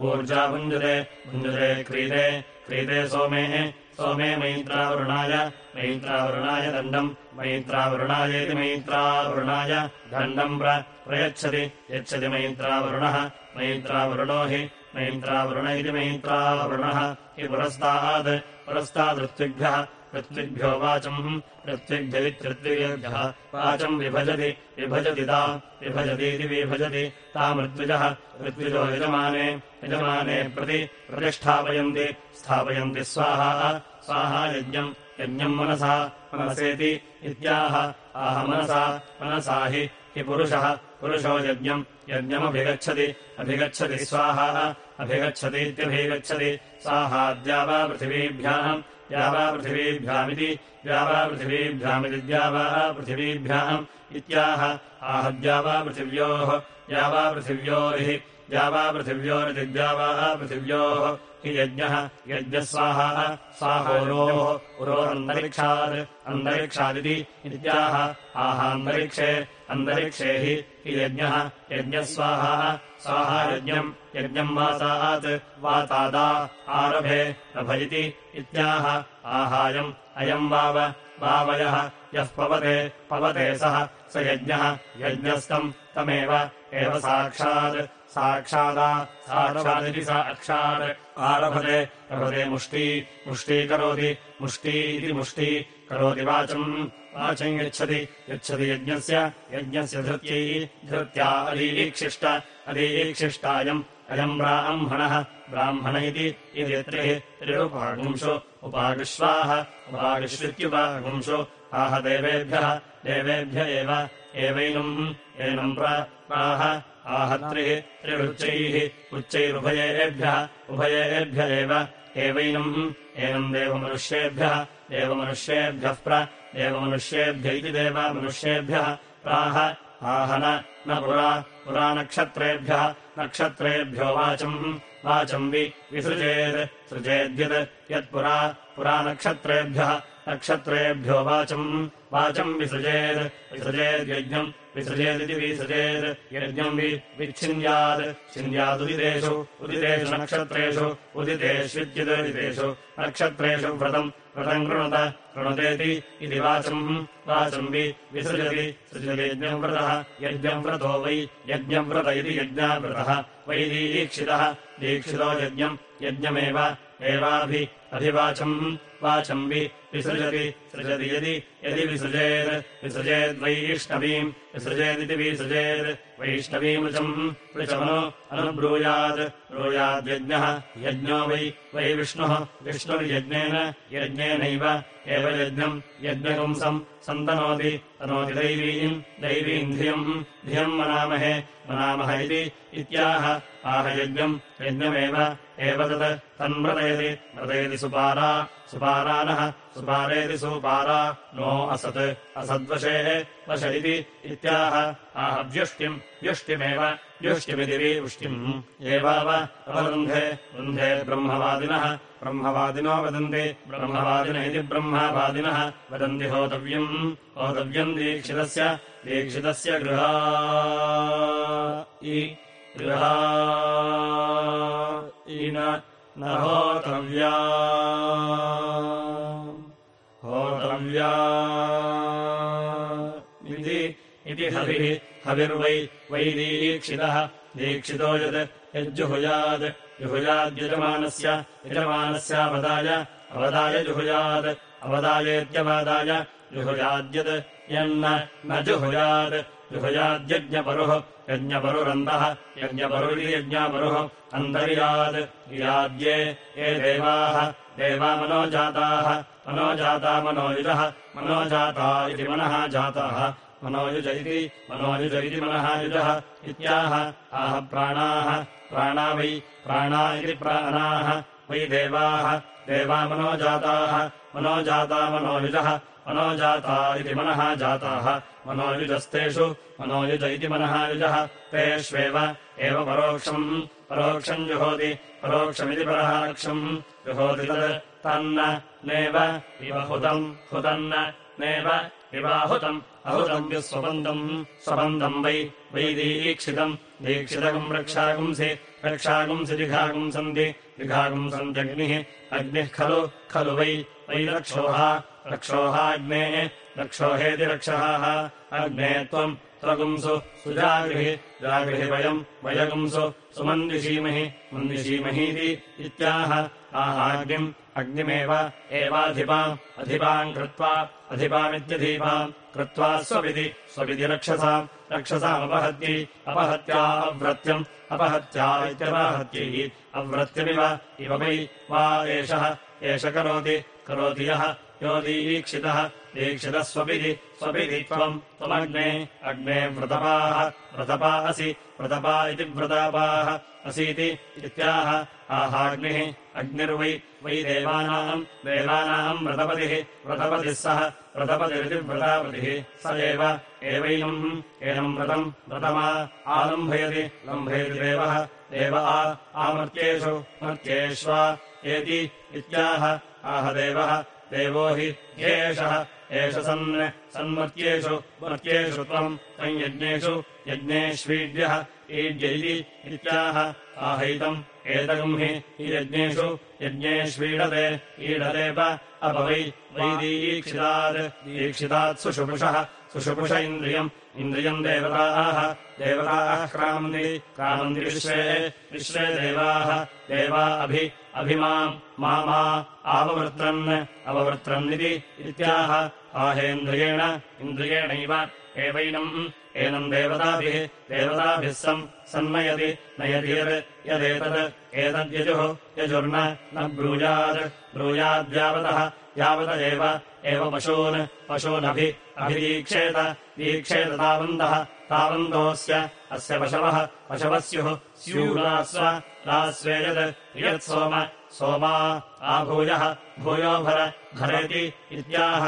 ऊर्जा भुञ्जते भुञ्जते क्रीडे क्रीडे सोमेः सोमे मैत्रावरुणाय मैत्रावरुणाय दण्डम् मैत्रावरुणायेति मैत्रावरुणाय दण्डम् प्रयच्छति यच्छति मैत्रावरुणः मैत्रावरुणो हि मैत्रावरुण इति मैत्रावरुणः हि पुरस्तात् पुरस्तादृत्विभ्यः ऋत्विभ्यो वाचम् ऋत्विभ्यवित्ऋत्विभ्यः वाचम् विभजति विभजति ता विभजतीति विभजति तामृत्विजः ऋत्विजो यजमाने यजमाने प्रति प्रतिष्ठापयन्ति स्थापयन्ति स्वाहा। स्वाहा यज्ञम् यज्ञम् मनसा मनसेति इत्याह। आह मनसा मनसा हि हि पुरुषः। पुरुषो यज्ञम् यज्ञमभिगच्छति अभिगच्छति स्वाहा। अभिगच्छतीत्यभिगच्छति साहाद्या वा पृथिवीभ्याम् या वा पृथिवीभ्यामिति, या वा पृथिवीभ्यामिति द्या पृथिवीभ्याम् इत्याह। आहद्या वा पृथिव्योः, या वा पृथिव्योरिः द्या पृथिव्योरिति द्या पृथिव्योः। हि यज्ञः यज्ञः स्वाहा स्वाहोरोः उरोरन्तरिक्षात् अन्तरिक्षादिति इत्याह आहान्तरिक्षे अन्तरिक्षे हि यज्ञः यज्ञः स्वाहा स्वाहा यज्ञम् यज्ञम् वातात् वातादा आरभे रभ इति इत्याह आहायम् अयम् वाव वावयः यः पवते पवते सः स यज्ञः यज्ञस्तम् तमेव एव साक्षात् साक्षादा साक्षादिति सा अक्षात् आरभते रभते मुष्टी मुष्टी करोति मुष्टी इति मुष्टी करोति वाचम् वाचम् यच्छति यच्छति यज्ञस्य यज्ञस्य धृत्यै धृत्या अदीक्षिष्ट अदीक्षिष्टायम् अयम् ब्राह्मणः ब्राह्मण इति त्रिः त्रिरुपागुंशो उपागुश्वाः उपागुष्वित्युपागुंशो आह देवेभ्यः देवेभ्य एव एवैनम् एनम् प्राह आहत्रिः त्रिरुच्चैः उच्चैरुभयेभ्यः उभयेभ्य एव। एवैनम् एनम् देवमनुष्येभ्यः देवमनुष्येभ्यः प्र देवमनुष्येभ्य इति देवमनुष्येभ्यः। प्राह आह न पुरा पुरा नक्षत्रेभ्यः वाचम् वाचम् वि विसृजेत् सृजेद्यत् यत्पुरा पुरा नक्षत्रेभ्यः नक्षत्रेभ्यो वाचम् वाचम् विसृजेत् विसृजेद्यज्ञम् विसृजेदिति विसृजेत् यज्ञम् वि विच्छिन्द्यात्। छिन्द्यादुदितेषु उदितेषु। नक्षत्रेषु। उदितेष्विद्युदितेषु नक्षत्रेषु व्रतम् व्रतम् कृणुत। कृणुतेति इति वाचम् वाचम् वि विसृजति। सृजति यज्ञव्रतः यज्ञव्रतो वै। यज्ञव्रत इति यज्ञाव्रतः वै दीक्षितः। दीक्षितो यज्ञम् यज्ञमेव। एवाभि अभिवाचम् वाचम् वि विसृजति सृजति यदि यदि विसृजेत् विसृजेद्वैष्णवीम् विसृजेदिति विसृजेत् वैष्णवीमृचम् अनुब्रूयात् ब्रूयाद्यज्ञः यज्ञो वै वै विष्णुः विष्णुर्यज्ञेन यज्ञेनैव एव यज्ञम् यज्ञपुंसम् सन्तनोति तनोति दैवीम् दैवीम् धियम् धियम् मनामहे मनामह इति इत्याह आह यज्ञम् यज्ञमेव एव तत् तन्मृतयति मृतयति सुपारा सुपारानः सुपारेति सुपारा नो असत्। असद्वशेः वश इति इत्याह। आह व्युष्टिम् व्युष्टिमेव व्युष्टिमिति विवृष्टिम् एवाव अवरुन्धे वृन्धे ब्रह्मवादिनः। ब्रह्मवादिनो वदन्ति ब्रह्मवादिन इति ब्रह्मवादिनः। वदन्ति होतव्यम् होतव्यम् दीक्षितस्य दीक्षितस्य गृहा न होतव्या होतव्या इति हविः हविर्वै वै दीक्षितः। दीक्षितो यत् यज्जुहुयात् जुहुयाद्यजमानस्य यजमानस्यावदाय अवदाय जुहुयात् अवदायेत्यवादाय जुहुयाद्यत् यन्न न जुहुयात् जुहुयाद्यज्ञपरुः यज्ञपरुरन्तः यज्ञपरुरिति यज्ञापरुः अन्तर्यात् याद्ये ये देवाः देवा मनोजाताः मनोजाता मनोयुजः मनोजाता इति मनः जाताः मनोयुज इति मनोयुज इति मनः युजः इत्याह आह प्राणाः प्राणा वै प्राणा इति प्राणाः वै देवाः देवा मनोजाताः मनोजाता मनोयुजः मनोजाता इति मनः जाताः। मनोयुजस्तेषु मनोयुज इति मनः युजः। तेष्वेव एव परोक्षम्। परोक्षम् जुहोति। परोक्षमिति पराक्षम् जुहोति तत् तन्न। नेव इव हुतम् हुतन्न। नेव इवाहुतम्। अहुतम् स्वबन्दम् वै। वै दीक्षितम्। दीक्षितकम् रक्षागुंसि। रक्षागुंसि जिघागुंसन्ति। जिघागुंसन्त्यग्निः। अग्निः खलु। खलु वै। वै रक्षोः रक्षोहाग्नेः रक्षोहेति रक्षाः अग्ने त्वम् त्वगुंसु सुजागृहि जागृहि वयम् वयगुंसु सुमन्दिशीमहि मन्दिशीमहीति इत्याह। आहाग्निम् अग्निमेव एवाधिपाम् अधिपाम् कृत्वा अधिपामित्यधीपाम् कृत्वा स्वविधि स्वविधि रक्षसाम् रक्षसामपहत्यै अपहत्या अव्रत्यम् अपहत्या इत्यपहत्यै अव्रत्यमिव इव वै वा एषः एष करोति करोति यः यो दीक्षितः दीक्षितः स्वपिति स्वपिति त्वम् त्वमग्ने अग्ने व्रतपाः व्रतपा असि व्रतपा इति व्रतापाः असीति इत्याह आहाग्निः अग्निर्वै वै देवानाम् देवानाम् व्रतपतिः व्रतपतिः सः व्रतपतिरिति व्रतापतिः स एव एवैनम् एनम् व्रतम् व्रतमा आलम्भयति लम्भयति देवः देव आ आमर्त्येषु मर्त्येष्वा एति इत्याह आह देवः देवो हि ह्येषः एष सन् सन्मर्त्येषु मर्त्येषु त्वम् तम् यज्ञेषु यज्ञेष्वीड्यः ईड्य इति इत्याह आहैतम् एतगम् हि यज्ञेषु यज्ञेष्वीडते ईडतेप अपवै वै दीक्षितात् दीक्षितात् सुषुपुषः सुषुपुष इन्द्रियम् इन्द्रियम् देवताः देवताः क्रामन्ति क्रामन्ति विश्वे विश्वे देवाः देवा अभि अभिमाम् मा मा आववृत्रन् अववृत्रन्निति इत्याह। आहेन्द्रियेण इन्द्रियेणैव एवैनम्। एनम् देवताभिः देवताभिः सम् सन्नयति नयति यत् यदेतत् एतद्यजुः यजुर्न न ब्रूयात् ब्रूयाद्यावतः यावत एव पशून्। पशूनभि अभिदीक्षेत दीक्षेत तावन्तः तावन्तोऽस्य अस्य पशवः पशवः स्युः स्यूरास्व रास्वे यत् यत् सोम आभूयः भूयो भर भरेति इत्याह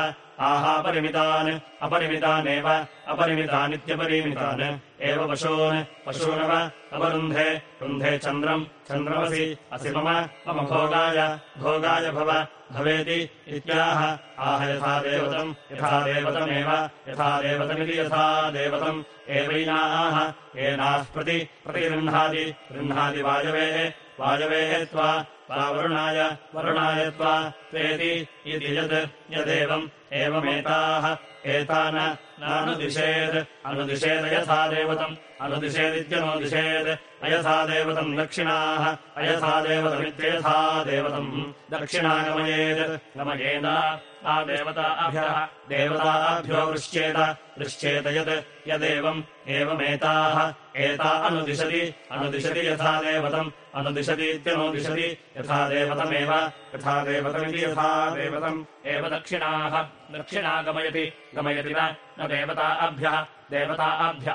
आहापरिमितान् अपरिमितानेव अपरिमितानित्यपरिमितान् एव पशून् पशूनव अपरुन्धे रुन्धे चन्द्रम् चन्द्रमसि असि मम मम भोगाय भोगाय भव भवेति इत्याह। आह यथा देवतम् यथा देवतमेव यथा देवतमिति यथा देवतम्। एवैनाः एनाः प्रति प्रतिगृह्णाति गृह्णाति वायवेः वायवेः त्वा वरुणाय वरुणाय त्वा त्वेति इति यत् यदेवम् एवमेताः एतान नानुदिशेत्। अनुदिशेद यथा देवतम् अनुदिशेदित्यनुदिशेत्। अयथा देवतम् दक्षिणाः अयथा देवतमित्ययथा देवतम्। दक्षिणागमयेत्। गमयेन आ देवताभ्यः देवताभ्यो वृश्चेत। वृश्चेत यत् यदेवम् एवमेताः एता अनुदिशति अनुदिशति यथा देवतम् अनुदिशतीत्यनुदिशति यथा देवतमेव यथा देवतमिति यथा देवतम्। एव दक्षिणाः दक्षिणा गमयति गमयति न देवताभ्यः देवताभ्य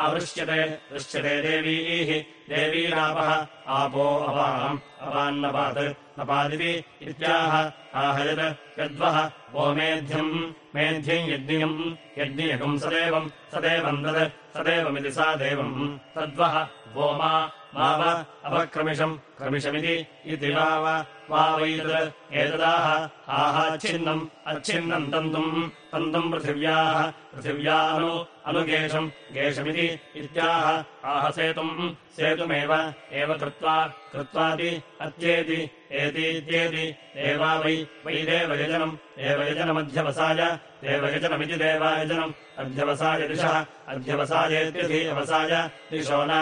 आवृश्यते दृश्यते देवीः देवीरापः आपो अपाम् अपान्नपात् नपादिति इत्याह आहयत् यद्वः वो मेध्यम् मेध्यम् यज्ञियम् यज्ञियकम् सदेवम् सदेवम् तत् सदेवमिति सा देवम्। तद्वः वो मा वाव अपक्रमिषम्। क्रमिषमिति इति वाव वावैतत् एतदाह आहाच्छिन्नम् अच्छिन्नम् तन्तुम्। तन्तुम् पृथिव्याः पृथिव्यानु अनुगेशम् गेशमिति इत्याह आहसेतुम् सेतुमेव एव कृत्वा कृत्वाति अत्येति एतीत्येति देवा वै वै देवयजनम् देवयजनमध्यवसाय देवयजनमिति देवायजनम्। अध्यवसाय दिशः अध्यवसायेत्यधि अवसाय दिशो न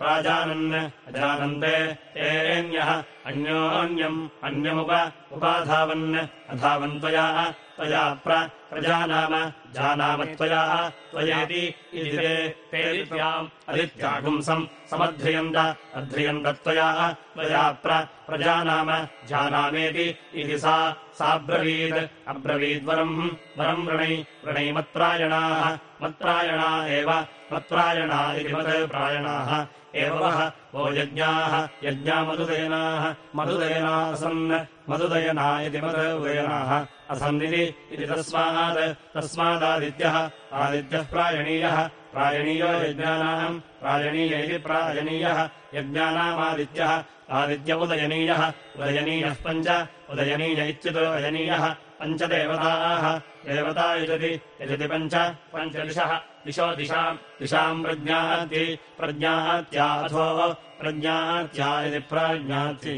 प्राजानन् अजानन्ते तेऽन्यः अन्योन्यम् अन्यमुप उपाधावन् अधावन्त्वया त्वया प्रजानाम जानाम त्वया त्वयेति अदित्यागुंसम् समध्रियन्त अध्रियन्त त्वया त्वया प्रजानाम जानामेति इति सा साब्रवीत् अब्रवीद्वरम् वरम् वृणै वृणै मत्प्रायणाः मत्प्रायणा एव मत्प्रायणा इति मत्प्रायणाः एव यज्ञाः यज्ञामधुदयनाः मधुदयनासन् मधुदयना इति मधुदयनाः असन्निति इति तस्मात् तस्मादादित्यः आदित्यः प्रायणीयः। प्रायणीयो यज्ञानाम् प्रायणीय इति प्रायणीयः। यज्ञानामादित्यः आदित्य उदयनीयः। उदयनीयः पञ्च उदयनीय इत्युदयनीयः पञ्चदेवताः देवता यजति यजति पञ्च पञ्चदिशः दिशो दिशाम् दिशाम् प्रज्ञाति प्रज्ञात्याथो प्रज्ञात्या इति प्राज्ञाति।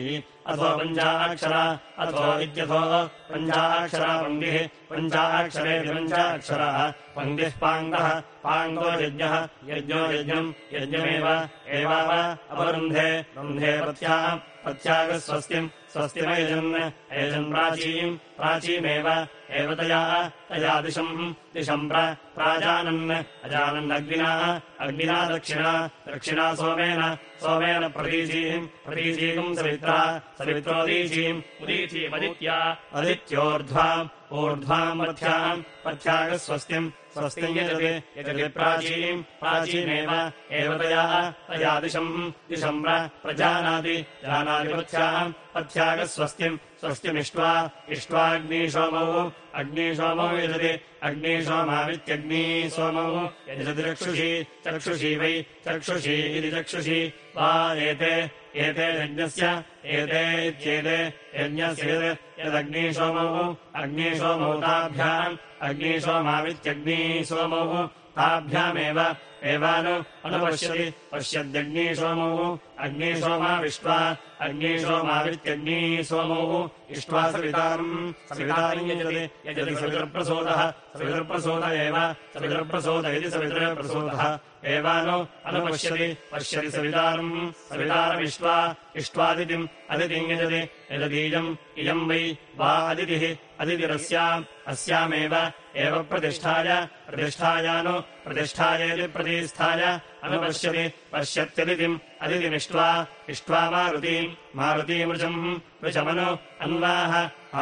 अथो पञ्चाक्षरा अथो इत्यथो पञ्चाक्षरा पङ्क्तिः पञ्चाक्षरेति पञ्चाक्षरः। पङ्क्तिः पाङ्गः पाङ्गो यज्ञः यज्ञो यज्ञम् यज्ञमेव एवाव अपरुन्धे रुन्धे पथ्याम् पथ्यागस्वस्तिम् स्वस्तिमयजन् अयजन् प्राचीम् प्राचीमेव एव तया तया दिशम् दिशम् प्राजानन् अजानन्नग्निना अग्निना दक्षिणा दक्षिणा सोमेन सोमेन प्रतीचीम् प्रतीचीकम् सवित्रा सवित्रोदीचीम् उदीचीमदित्या अदित्योर्ध्वाम् ऊर्ध्वाम् पथ्याम् पथ्यागस्वस्तिम् स्वस्तिम् यजति यजति प्राचीम् प्राचीमेव एव तया तया दिशम् दिशम् प्रजानाति जानाति पथ्याम् पथ्यागस्वस्तिम् स्वस्तिमिष्ट्वा इष्ट्वाग्निसोमौ अग्निसोमौ यजति। अग्निसोमावित्यग्निसोमौ यजति चक्षुषी वै चक्षुषी इति चक्षुषी। वा एते एते यज्ञस्य एते इत्येते यज्ञस्य यदग्निसोमौ अग्निसोमौ ताभ्याम्। अग्निसोमावित्यग्निसोमौ ताभ्यामेव एवानु अनुपश्यति। पश्यद्यग्नी सोमौ अग्नी सोमा विष्ट्वा अग्नी सोमावित्यग्नी सोमौ। इष्ट्वा सवितारम् सवितारम् यजति सवितर्प्रसोदः सवितर्प्रसोद एव सवितर्प्रसोद इति सवितरप्रसोदः एवानु अनुपश्यति पश्यति सवितारम् सवितारमिष्ट्वा इष्ट्वादितिम् अदितिम् यजति। यजतीयम् इयम् वै वा अदितिः अदितिरस्याम् अस्यामेव एव प्रतिष्ठाय। प्रतिष्ठायानु प्रतिष्ठायेति प्रतिष्ठाय अनुपश्यति पश्यत्यदितिम् अदितिमिष्ट्वा। इष्ट्वा मारुतीम् मारुतीमृजम् वृचमनु अन्वाह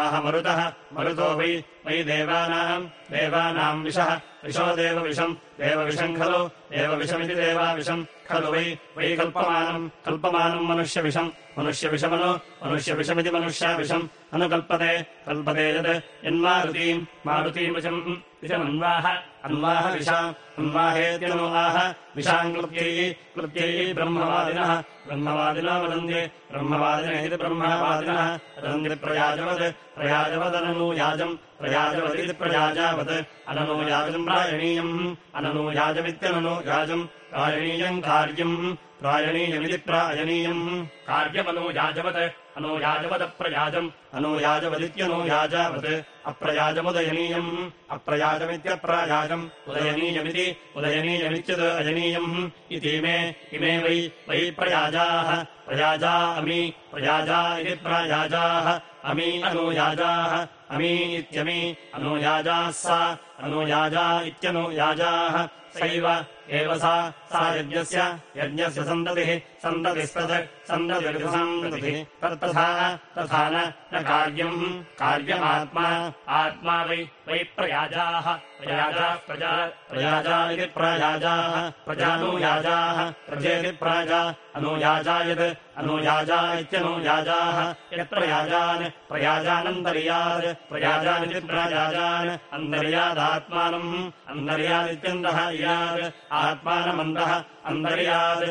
आह मरुतः मरुतो वै वै देवानाम् देवानाम् विषः विशो देवविषम् देवविषम् खलु देवविषमिति देवाविषम् खलु वै वै कल्पमानम् कल्पमानम् मनुष्यविषम्। मनुष्यविषमनु मनुष्यविषमिति मनुष्याविषम्। अनुकल्पते कल्पते यत् यन्मारुतीम् मारुतीमृजम् विषमन्वाह अन्वाह विषा अन्वाहेत्यनुवाह क्लृप्यै क्लृप्यै ब्रह्मवादिनः। ब्रह्मवादिनो ब्रह्मवादिन इति ब्रह्मवादिनः। वदन्ति प्रयाजवत् प्रयाजवदननूयाजम् प्रयाजवदिति प्रयाजावत् अननूयाजम् प्रायणीयम्। अननूयाजमित्यननूयाजम् प्रायणीयम् कार्यम्। प्रायणीयमिति प्रायणीयम्। कार्यमनूयाजवत् अनूयाजवदप्रयाजम् अनूयाजवदित्यनूयाजावत् अप्रयाजमुदयनीयम्। अप्रयाजमित्यप्रयाजम्। उदयनीयमिति उदयनीयमित्युद अयनीयम्। इतीमे इमे वै वै प्रयाजाः। प्रयाजा अमी प्रयाजा इति प्रयाजाः। अमी अनूयाजाः अमी इत्यमी। अनूयाजाः सा। अनूयाजा इत्यनूयाजाः सैव एव सा सा यज्ञस्य यज्ञस्य सन्ततिस्तत् सन्ततिर्सन्ततिः तत्तथा तथा न कार्यम्। कार्यमात्मा आत्मा वै वै प्रयाजाः। प्रजा प्रयाजा इति प्रयाजाः। प्रजानुयाजाः प्रजेति प्राजा। अनुयाजा यत् अनुयाजा इत्यनुयाजाः। यत्प्रयाजान् प्रयाजानन्तर्यात्। प्रयाजानिति प्रयाजान्। अन्तर्यादात्मानम्। अन्तर्यादित्यन्तः इयात् आत्मानमन्तः अन्तर्यात्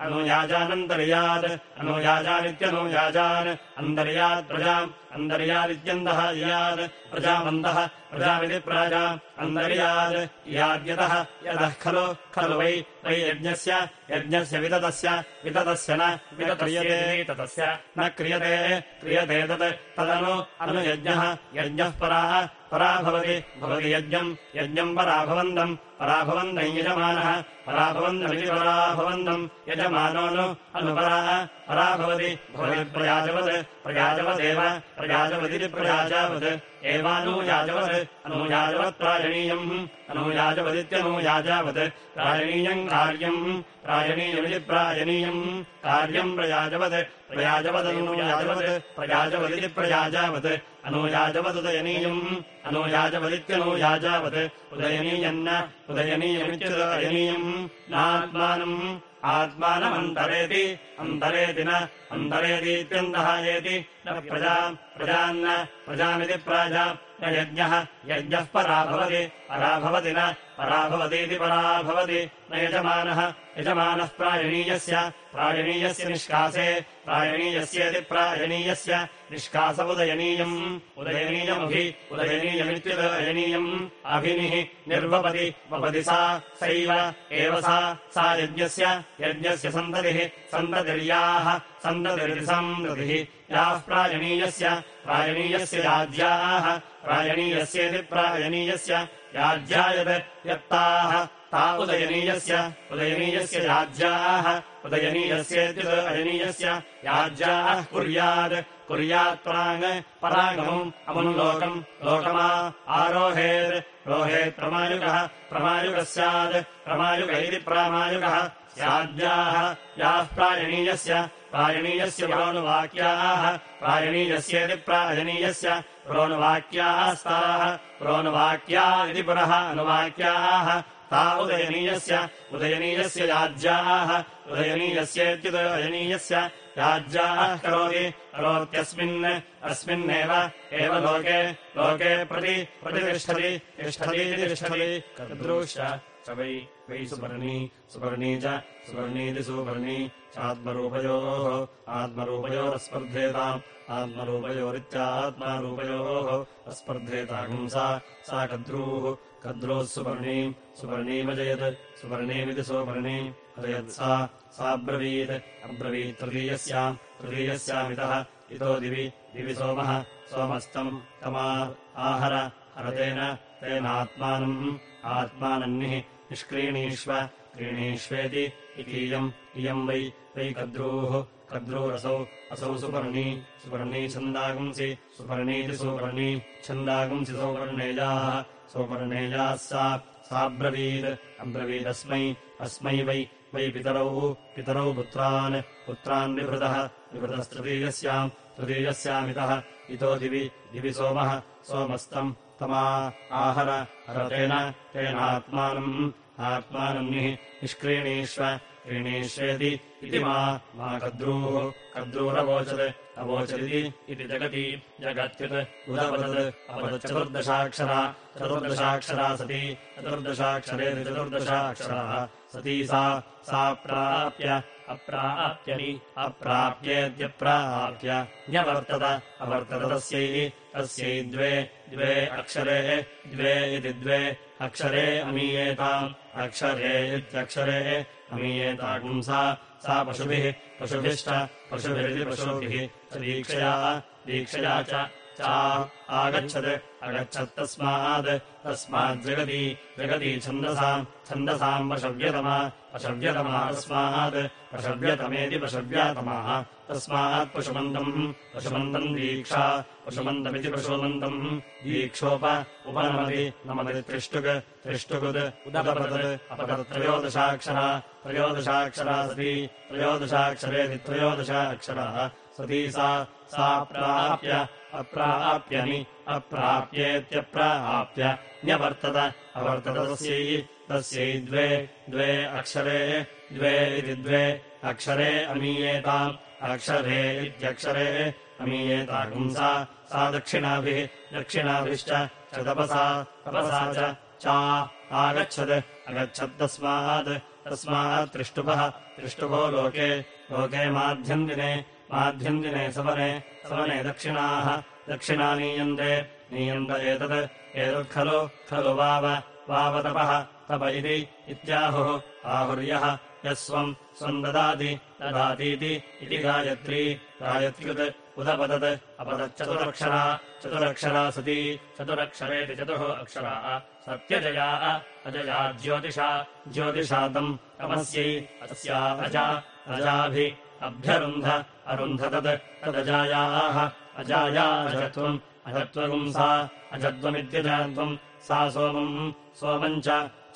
अनुयाजानन्तर्यात् अनुयाजानित्यनुयाजान् अन्तर्यात् प्रजाम् अन्तर्यादित्यन्तः इयात् प्रजामिति प्राजा अन्तर्यात् इयाद्यतः यतः खलु खलु वै वै यज्ञस्य यज्ञस्य विततस्य विततस्य न ततस्य न क्रियते क्रियते तत् तदनु अनुयज्ञः यज्ञः पराः परा भवति भवति यज्ञम् यज्ञम् पराभवन्तम् पराभवन्तम् यजमानः पराभवन्तमिति पराभवन्तम् यजमानो नु अनुपराः परा भवति भवति प्रयाजवत् प्रयाजवदेव प्रयाजवदिति प्रयाजावत्। एवानूयाजवत् अनुयाजवत् अनुयाजवदित्यनुयाजावत् प्रायणीयम् कार्यम् प्रायणीयमिति प्रायणीयम् कार्यम् प्रयाजवत् प्रयाजवदनुयाजवत् प्रयाजवदिति प्रयाजावत्। अनुयाजवदुदयनीयम् अनुयाजवदित्यनुयाजावत् उदयनीयन्न उदयनीयमित्युदयनीयम् नात्मानम् आत्मानमन्तरेति अन्तरेति न अन्तरेतीत्यन्तः एति न प्रजा प्रजान्न प्रजामिति प्राजा न यज्ञः यज्ञः परा भवति परा भवति न परा भवतीति परा भवति। न यजमानः यजमानः प्रायणीयस्य प्रायणीयस्य निष्कासे प्रायणीयस्येति प्रायणीयस्य निष्कास उदयनीयम् उदयनीयमभि उदयनीयमित्युदयनीयम् अभिनिः निर्वपति। वपति सा सैव। एव सा। सा यज्ञस्य यज्ञस्य सन्ततिः। सन्ततिर्याः। सन्ततिर्सन्ततिः याः प्रायणीयस्य। प्रायणीयस्य याज्याः। प्रायणीयस्येति प्रायणीयस्य। याज्या यत् यत्ताः। ता उदयनीयस्य। उदयनीयस्य याज्याः। उदयनीयस्येत्युदयनीयस्य याज्याः कुर्यात् कुर्यात् पराङ् पराङ्गमुम् अमुल्लोकम् लोकमा आरोहेत् रोहेत् प्रमायुगः प्रमायुगः स्यात् प्रमायुग इति प्रामायुगः स्याद्याः याः प्रायणीयस्य प्रायणीयस्य प्रोनुवाक्याः प्रायणीयस्येति प्रायणीयस्य प्रोनुवाक्यास्ताः प्रोनुवाक्या इति पुनः अनुवाक्याः ता उदयनीयस्य उदयनीयस्य याज्याः उदयनीयस्येत्युदयनीयस्य याज्याः करोति करोत्यस्मिन् अस्मिन्नेव एव लोके लोके प्रति प्रतितिष्ठति तिष्ठतीति तिष्ठति। कदृश च वै वै सुपर्णी सुपर्णी च सुपर्णीति सुपर्णी चात्मरूपयोः आत्मरूपयोरस्पर्धेताम् आत्मरूपयोरित्यात्मारूपयोः अस्पर्धेताकम् सा कद्रूः कद्रोः सुपर्णी सुपर्णीमजयत् सुपर्णीमिति सुपर्णी अजयत् सा साब्रवीत् अब्रवीत् तृतीयस्याम् तृतीयस्यामितः। इतो दिवि दिवि सोमः सोमस्तम् तमा आहर हरतेन तेनात्मानम्। आत्मानन्निः निष्क्रीणीष्व क्रीणीष्वेति इतीयम् इयम् वै वै कद्रूः। कद्रूरसौ असौ सुपर्णी सुपर्णी छन्दागुंसि सुपर्णीति सुपर्णी छन्दागुंसि सौपर्णेयाः सौपर्णेयाः सा साब्रवीत् अब्रवीदस्मै अस्मै वै वै पितरौ पितरौ पुत्रान् पुत्रान् विभृतः विभृतस्तृतीयस्याम् तृतीयस्यामितः इतो दिवि दिवि सोमः सोमस्तम् तमा आहर हरतेन तेनात्मानम् आत्मानम् निष्क्रीणीष्व क्रीणीष्वेति इति मा मा कद्रूः। कद्रूरवोचत् अवोचदिति इति जगति जगत्युत्। उदपतत् अपदच्चतुर्दशाक्षरा चतुर्दशाक्षरा सती चतुर्दशाक्षरेति चतुर्दशाक्षराः। सती सा प्राप्य अप्राप्यनि अप्राप्येत्यप्राप्य न्यवर्तत अवर्तत तस्यै तस्यै द्वे द्वे अक्षरे द्वे इति द्वे अक्षरे अमीयेताम् अक्षरे इत्यक्षरे अमीयेताकुम् सा पशुभिः पशुभिश्च पशुभिरिति पशुभिः दीक्षया दीक्षया च चा। आगच्छत् अगच्छत्तस्मात् तस्माज्जगति जगति छन्दसाम् छन्दसाम् पशव्यतमा पशव्यतमा तस्मात् पशव्यतमेति पशव्यातमाः। तस्मात् पशुमन्तम् पशुमन्तम् दीक्षा पशुमन्तमिति पशुमन्तम् दीक्षोप उपनमति नमति त्रिष्टुक् त्रिष्टुकुद् उदपतत् अपतत्रयोदशाक्षरा त्रयोदशाक्षरा सती त्रयोदशाक्षरेति त्रयोदशाक्षराः। सती सा सा प्राप्य अप्राप्यनि अप्राप्येत्यप्राप्य न्यवर्तत अवर्तत तस्यै तस्यै द्वे द्वे अक्षरे द्वे इति द्वे अक्षरे अमीयेताम् अक्षरे इत्यक्षरे अमीयेताकुम् सा दक्षिणाभिः दक्षिणाभिश्च च तपसा तपसा च चा आगच्छत् अगच्छत्तस्मात् तस्मात् त्रिष्टुभः त्रिष्टुभो लोके लोके माध्यन्दिने माध्यन्दिने सवने सवने दक्षिणाः दक्षिणा नीयन्ते नीयन्त एतत् एतत्खलु खलु वाव वावतपः तप इति इत्याहुः। आहुर्यः यः स्वम् स्वम् ददाति ददातीति इति गायत्री। गायत्र्युत् उदपतत् अपतच्चतुरक्षरा चतुरक्षरा सती। चतुरक्षरेति चतुः अक्षराः। सत्यजया अजया ज्योतिषा। ज्योतिषा तम् तमस्यै अस्या अजा अजाभि अभ्यरुन्ध अरुन्ध तत् तदजायाः अजाया अजत्वम् अजत्वगुम् सा अजत्वमित्यजात्वम्। सा सोमम् सोमम् च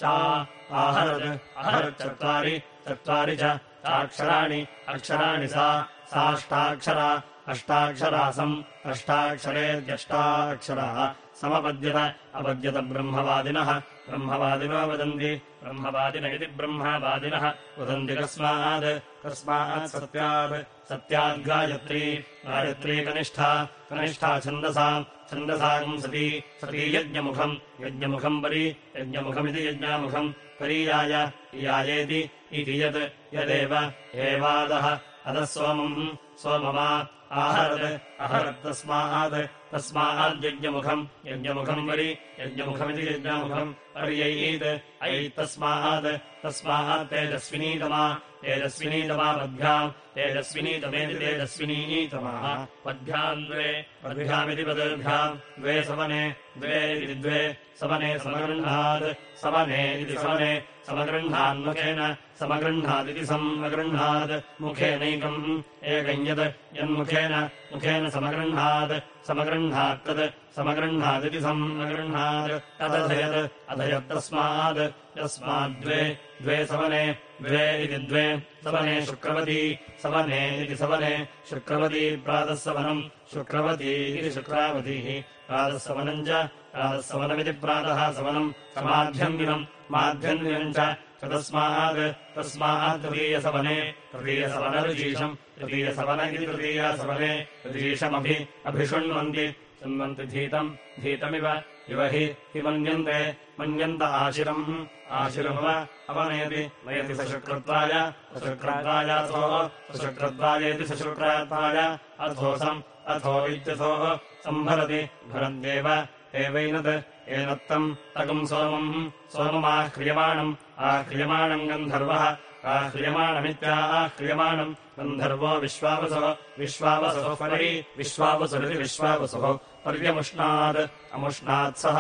आहरत् अहरच्चत्वारि चत्वारि च चाक्षराणि अक्षराणि सा साष्टाक्षरा अष्टाक्षरासम् अष्टाक्षरेत्यष्टाक्षराः समपद्यत अपद्यत ब्रह्मवादिनः ब्रह्मवादिनो वदन्ति ब्रह्मवादिन। इति ब्रह्मवादिनः वदन्ति कस्मात्। कस्मात् सत्यात् सत्याद्गायत्री गायत्री। कनिष्ठा। कनिष्ठा छन्दसाम् छन्दसाम् सती। सती यज्ञमुखम्। यज्ञमुखम् परि। यज्ञमुखमिति यज्ञामुखम्। परीयाय। यायेति इति यत्। यदेव। एवादः। अधः सोमम्। सोममा। आहरत्। अहरत्तस्मात् तस्माद्यज्ञमुखम् यज्ञमुखम्। वरि यज्ञमुखमिति यज्ञमुखम् पर्ययीत्। ऐतस्मात् तस्मात् तेजस्विनीतमा तेजस्विनीतमा पद्भ्याम् तेजस्विनीतमेति तेजस्विनीतमाः। पद्भ्याम् द्वे पद्भ्यामिति पद्भ्याम् द्वे सवने द्वे इति द्वे सवने समगृह्णात् सवने इति सवने समगृह्णान्मुखेन समगृह्णादिति समगृह्णात् मुखेनैकम् एकम् यत् यन्मुखेन मुखेन समगृह्णात् समगृह्णादिति समगृह्णात् तदधयत्। अधयत्तस्मात् यस्माद्द्वे द्वे। सवने द्वे इति द्वे। सवने शुक्रवती। सवने इति सवने शुक्रवती प्रातः सवनम् शुक्रवती इति शुक्रावतीः। प्रातः सवनम् च। प्रातः सवनमिति प्रातः सवनम् समाध्यन्दिनम् माध्यन्दिनम् च। तस्मात् तस्मात् तृतीयसवने तृतीयसवनऋजीषम् तृतीयसवन इति तृतीयसवने ऋजीषमभि अभिषृण्वन्ति शृण्वन्ति धीतम् धीतमिव इव हि हि मन्यन्ते मन्यन्त आशिरम्। आशिरमव अवनयति नयति सशुक्रत्वाय सशुक्रत्वायाथो सशुक्रत्वायेति सशुक्रत्वाय अथोसम् अथो इत्यथोः सम्भरति भरन्त्येव। एवैनत् एनत्तम् तगम् सोमम् सोममाह्रियमाणम् आह्रियमाणम् गन्धर्वः। आह्रियमाणमित्याह्रियमाणम् गन्धर्वो विश्वावसः विश्वावसः परि विश्वावसरिति विश्वावसः पर्यमुष्णात् अमुष्णात् सः।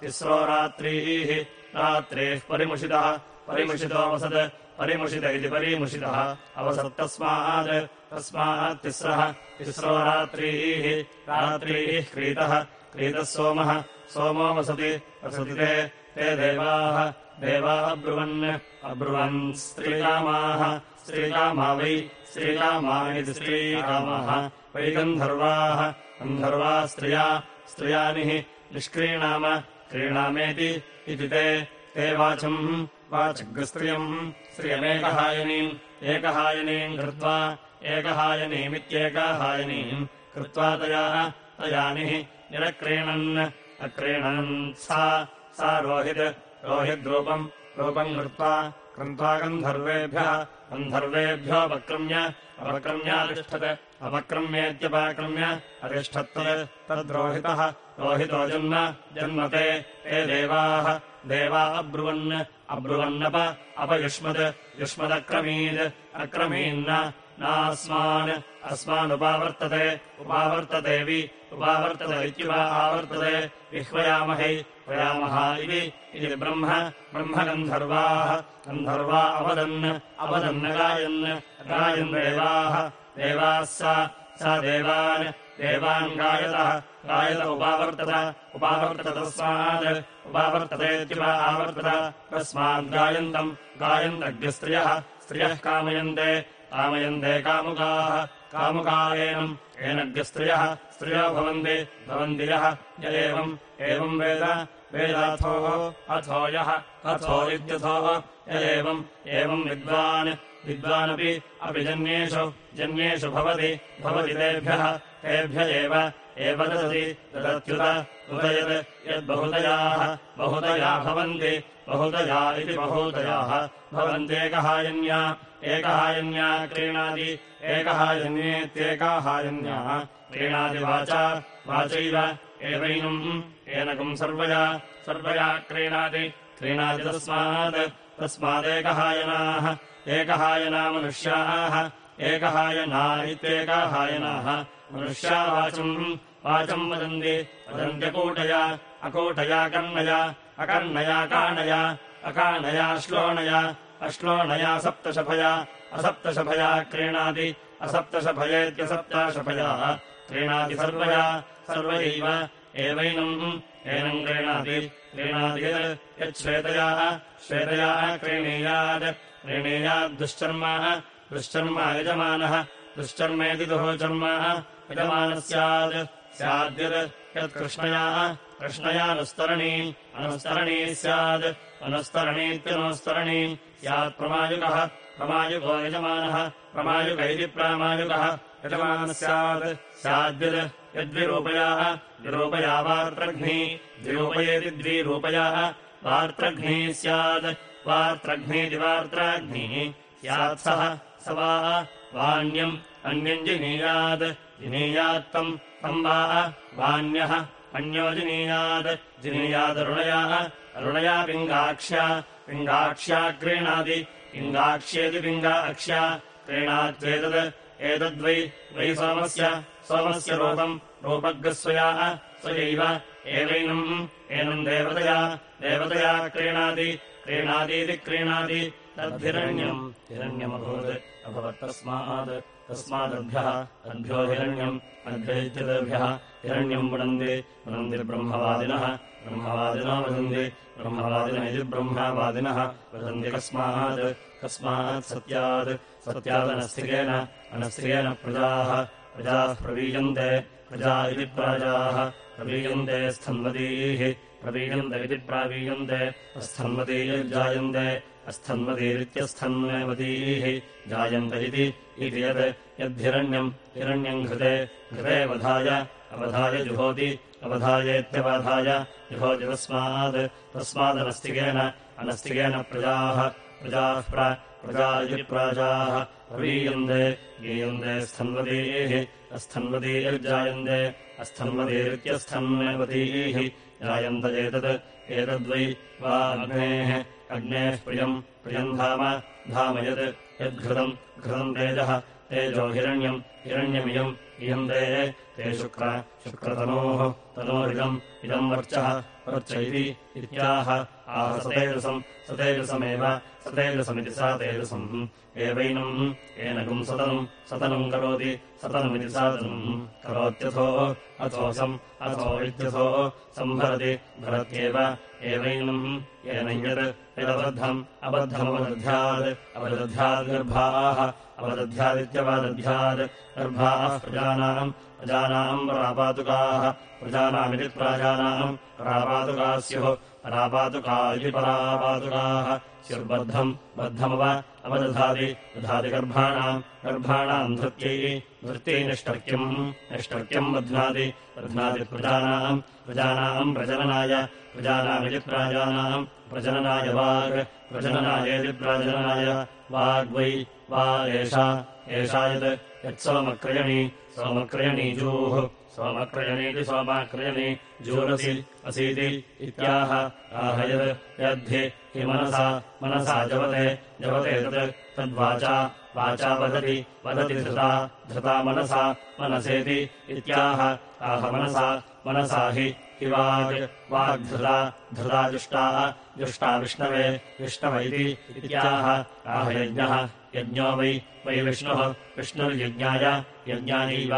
तिस्रः रात्रीः। रात्रेः परिमुषितः। परिमुषितो वसत्। परिमुषित इति परिमुषितः। अवसत्तस्मात् तस्मात्। तिस्रः। तिस्रो रात्रीः। रात्रीः क्रीतः। क्रीतः सोमः। सोमो वसति। वसति ते। ते देवाः। देवा अब्रुवन् अब्रुवन् स्त्रीकामाः। स्त्रीकामा वै। स्त्रीकामा इति स्त्रीकामाः। वै गन्धर्वाः गन्धर्वा स्त्रिया स्त्रियानिः निष्क्रीणाम क्रीणामेति इति ते ते वाचम् वाचग्स्त्रियम् श्रियमेकहायनीम् एकहायनीम् कृत्वा एकहायनीमित्येकाहायनीम् कृत्वा तया तयानिः निरक्रीणन् अक्रीणन् सा सा रोहित् रोहिद्रूपम् रूपम् कृत्वा कृत्वा गन्धर्वेभ्यः गन्धर्वेभ्योऽपक्रम्य अपक्रम्यातिष्ठत् अपक्रम्येत्यपाक्रम्य अतिष्ठत् तद्रोहितः। रोहितो जन्म जन्मते ते देवाः। देवा अब्रुवन् अब्रुवन्नप अपयुष्मत् युष्मदक्रमीद् अक्रमीन्न। नास्मान् अस्मानुपावर्तते उपावर्तते वि उपावर्तत इत्युपा आवर्तते। विह्वयामहै वयामः इति इति ब्रह्म ब्रह्मगन्धर्वाः। गन्धर्वा अवदन् अवदन्न गायन् गायन् देवाः देवाः सा देवान् देवान् गायतः गायत उपावर्तत उपावर्तत तस्मात् उपावर्ततेत्युपा आवर्तत तस्माद्गायन्तम् गायन्तग्स्त्रियः स्त्रियः कामयन्ते कामयन्ते कामुकाः कामुकायेनम् येनग्स्त्रियः स्त्रियो भवन्ति भवन्ति यः य एवम् एवम् वेद वेदाथोः अथो यः अथो इत्यथोः य एवम् एवम् विद्वान् विद्वानपि अपि जन्येषु जन्येषु भवति भवति तेभ्यः तेभ्य एव एव ददति ददत्युत यत् यद्बहुतयाः बहुतया भवन्ति बहुतया इति बहुतयाः भवन्त्येकहायन्या एकहायन्या क्रीणादि एकहायन्येत्येकाहायन्या क्रीणादि वाचा वाचैव एवैनम् एनकम् सर्वया सर्वया क्रीणाति क्रीणाति तस्मात् तस्मादेकहायनाः एकहायना मनुष्याः एकहायना इत्येकाहायनाः मनुष्या वाचम् वदन्ति। वदन्त्यकूटया अकूटया कर्णया अकर्णया काणया अकाणया श्लोणया अश्लोणया सप्तशफया असप्तशफया क्रीणाति असप्तशफयेत्यसप्ताशफया क्रीणाति सर्वया सर्वैव एवैनम् एनम् क्रीणाति क्रीणाति यच्छ्वेतया श्वेतया क्रीणीयात् क्रीणीयाद्दुश्चर्म दुश्चर्म यजमानः दुश्चर्मेति दुःचर्म यजमानः स्यात् स्याद्यत् यत्कृष्णया। कृष्णयानुस्तरणी। अनुस्तरणी स्यात् अनुस्तरणीत्यनुस्तरणी यजमानः। प्रमायुक इति प्रामायुकः यजमानः स्यात् स्याद्यत् यद्विरूपयाः। द्विरूपया वार्त्रघ्नी। द्विरूपयेति द्विरूपयाः। वार्त्रघ्नी स्यात् वार्त्रघ्नीति वार्त्राघ्निः। स्यात् सः स वा वाण्यम् अन्यम् जिनीयात् जिनीयात्तम् तम् वा वान्यः अन्यो जिनीयात् जिनीयादरुणयाः अरुणया पिङ्गाक्ष्या पिङ्गाक्ष्या क्रीणाति पिङ्गाक्ष्येति पिङ्गाक्ष्या क्रीणात्येतत् एतद्वै वै सोमस्य सोमस्य रूपम् रूपग्रस्वयाः स्वयैव एवैनम् एनम् देवतया देवतया क्रीणाति क्रीणातीति क्रीणाति तद्धिरण्यम् हिरण्यमभूत् अभवत्तस्मात् तस्मादभ्यः अद्भ्यो हिरण्यम् अद्भ्यैत्यभ्यः हिरण्यम् पुनन्ति पुनन्ति ब्रह्मवादिनः वदन्ति ब्रह्मवादिन इति ब्रह्मवादिनः वदन्ति कस्मात् कस्मात् सत्यात् सत्यादनस्थिकेन अनस्थिकेन प्रजाः प्रजाः प्रवीयन्ते प्रजा इति प्राजाः प्रवीयन्ते स्थन्वतीः प्रवीयन्त इति प्रावीयन्ते स्थन्वतीर्जायन्ते अस्थन्वतीरित्यस्थन्वतीः जायन्त इति यत् यद्धिरण्यम् हिरण्यम् घृते घृते वधाय अवधाय जुहोति अवधायेत्यवधाय जुहोति तस्मात् तस्मादनस्तिकेन अनस्तिकेन प्रजाः प्रजाः प्रजा इति प्राजाः प्रवीयन्ते गीयन्ते स्थन्वतीः अस्थन्वतीर्जायन्ते अस्थन्वतीरित्यस्थन्वतीः जायन्त एतत् एतद्वै वा अग्नेः अग्नेः प्रियम् प्रियम् धाम धाम यत् यद्घृतम् घृतम् तेजः तेजो हिरण्यम् हिरण्यमियम् इयम् ते ते शुक्र शुक्रतनोः तनोरिदम् इदम् वर्चः वर्च इति इत्याह आह सतेजसम् सतेजसमेव सतेजसमिति सा तेजसम् एवैनम् एनकम् सतनम् सतनम् करोति सतनमिति सातनम् करोत्यथो अथोऽसम् अथो इत्यथो सम्भरति भरत्येव एवैनम् एनयत् यदबद्धम् अबद्धमवदध्यात्। अवदध्याद्गर्भाः अवदध्यादित्यवदध्यात्। गर्भाः प्रजानाम्। प्रजानाम् परापातुकाः। प्रजानामिति प्राजानाम्। परापातुकाः स्युः परापातुका इति परापातुकाः स्युर्बद्धम् बद्धमव अवदधाति दधाति गर्भाणाम् गर्भाणाम् धृत्यै धृत्यै निष्टर्क्यम् निष्टर्क्यम् बध्नाति बध्नाति प्रजानाम् प्रजानाम् प्रजननाय प्रजानामिति प्राजानाम् प्रजननाय वाग् प्रजननायेति प्राजननाय वाग्वै वा एषा एषा यत् यत्सोमक्रयणी सोमक्रयणीजूः सोमक्रयणीति सोमाक्रयणी जूरसि असीति इत्याह आहयत् यद्धि हि मनसा मनसा जवते जवते तत् तद्वाचा वाचा वदति वदति धृता धृता मनसा मनसेति इत्याह आह मनसा मनसा हि हि वाग् वाग्धृता धृता जुष्टा जुष्टा विष्णवे विष्णव इति इत्याह आह यज्ञः यज्ञो वै वै विष्णुः विष्णुर्यज्ञाय यज्ञायैव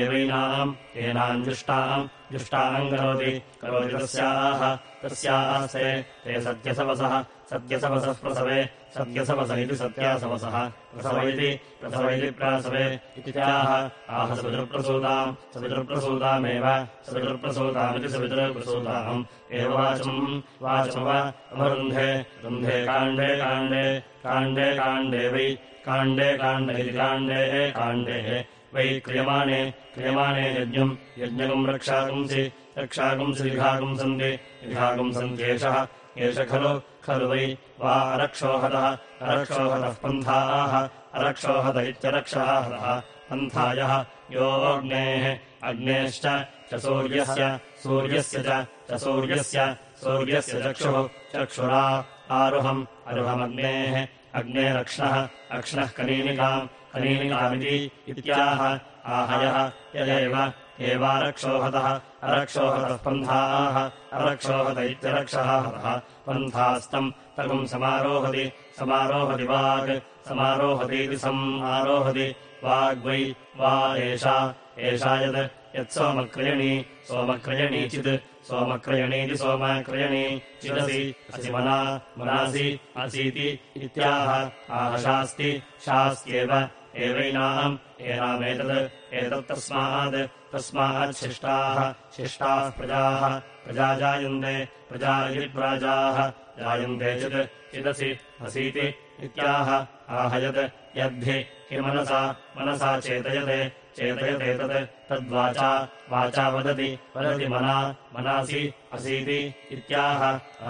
एवैनाम् एनाम् जुष्टाम् जुष्टाम् करोति करोति तस्याः तस्यास्ते ते सत्यसवसः सत्यसवसः प्रसवे सत्यसवस इति सत्यासवसः प्रसव इति प्रसव इति प्रासवे इत्याह। आह सवितृप्रसूताम् सवितृप्रसूतामेव सवितृप्रसूतामिति सवितृप्रसूताम्। एव वाचम् वाचमव अवरुन्धे रुन्धे काण्डे काण्डे काण्डे काण्डे वै काण्डे काण्ड इति काण्डे काण्डे वै क्रियमाणे क्रियमाणे यज्ञम् यज्ञकम् रक्षाकुंसि रक्षाकुंसि विघाकुंसन्ति विघाकुंसन्त्येषः एष खलु खलु वै वा अरक्षोहतः अरक्षोहतः पन्थाः। अरक्षोहत इत्यरक्षः हतः पन्थायः योऽग्नेः। अग्नेश्च च सूर्यस्य। सूर्यस्य च सूर्यस्य। सूर्यस्य चक्षुः। चक्षुरा आरुहम्। अरुहमग्नेः अग्नेरक्ष्णः। अक्ष्णः कनीनिकामिति इत्याह। आहयः यदेव एवारक्षोहतः अरक्षोहतः पन्थाः अरक्षोहत इत्यरक्षः हतः। पन्थास्तम् तगुम् समारोहति समारोहति वाग् समारोहतीति सम् आरोहति। वाग्वै वा एषा एषा यत् यत्सोमक्रयणी सोमक्रयणीचित् सोमक्रयणीति सोमक्रयणी। चिदसि असि मना मनासि असीति इत्याह। आह शास्ति शास्त्येव एवैनाम् एनामेतत् एतत्तस्मात् तस्मात् शिष्टाः प्रजाः। प्रजा जायन्ते प्रजा इति प्राजाः जायन्ते चित् चिदसि असीति इत्याह आहयत् यद्धि हि मनसा चेतयते। चेतयते तत् तद्वाचा वाचा वदति वदति मना मनासि असीति इत्याह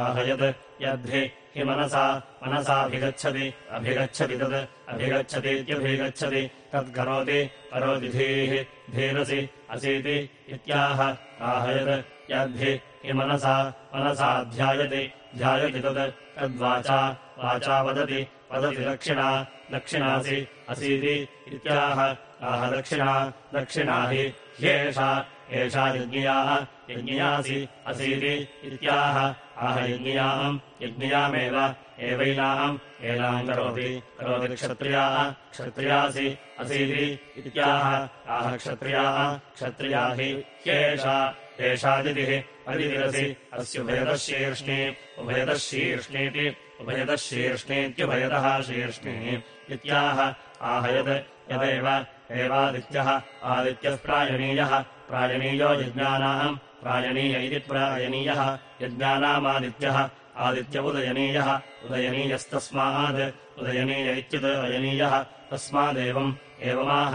आहयत् यद्धि हि मनसा मनसाभिगच्छति अभिगच्छति तत् अभिगच्छतीत्यभिगच्छति तत्करोति करोति धीः धीरसि असीति इत्याह आहयत् यद्धि मनसा मनसा ध्यायति ध्यायति तत् तद्वाचा वाचा वदति वदति दक्षिणा दक्षिणासि असीति इत्याह आह दक्षिणा दक्षिणा हि ह्येषा एषा यज्ञियाः यज्ञियासि असीति इत्याह। आह यज्ञियाम् यज्ञियामेव एवैनाम् एनाम् करोति करोति क्षत्रियाः क्षत्रियासि असीति इत्याह। आह क्षत्रियाः क्षत्रिया हि ह्येषा एषादितिः अदितिरसि अस्युभयतः शीर्ष्णि उभयतः शीर्ष्णीति उभयतः शीर्ष्णीत्युभयतः शीर्ष्णि इत्याह। आहयत् यदेव एवादित्यः आदित्यः प्रायणीयः प्रायणीयो यज्ञानाम् प्रायणीय इति प्रायणीयः यज्ञानामादित्यः आदित्य उदयनीयः उदयनीयस्तस्मात् उदयनीय इत्युदयनीयः तस्मादेवम् एवमाह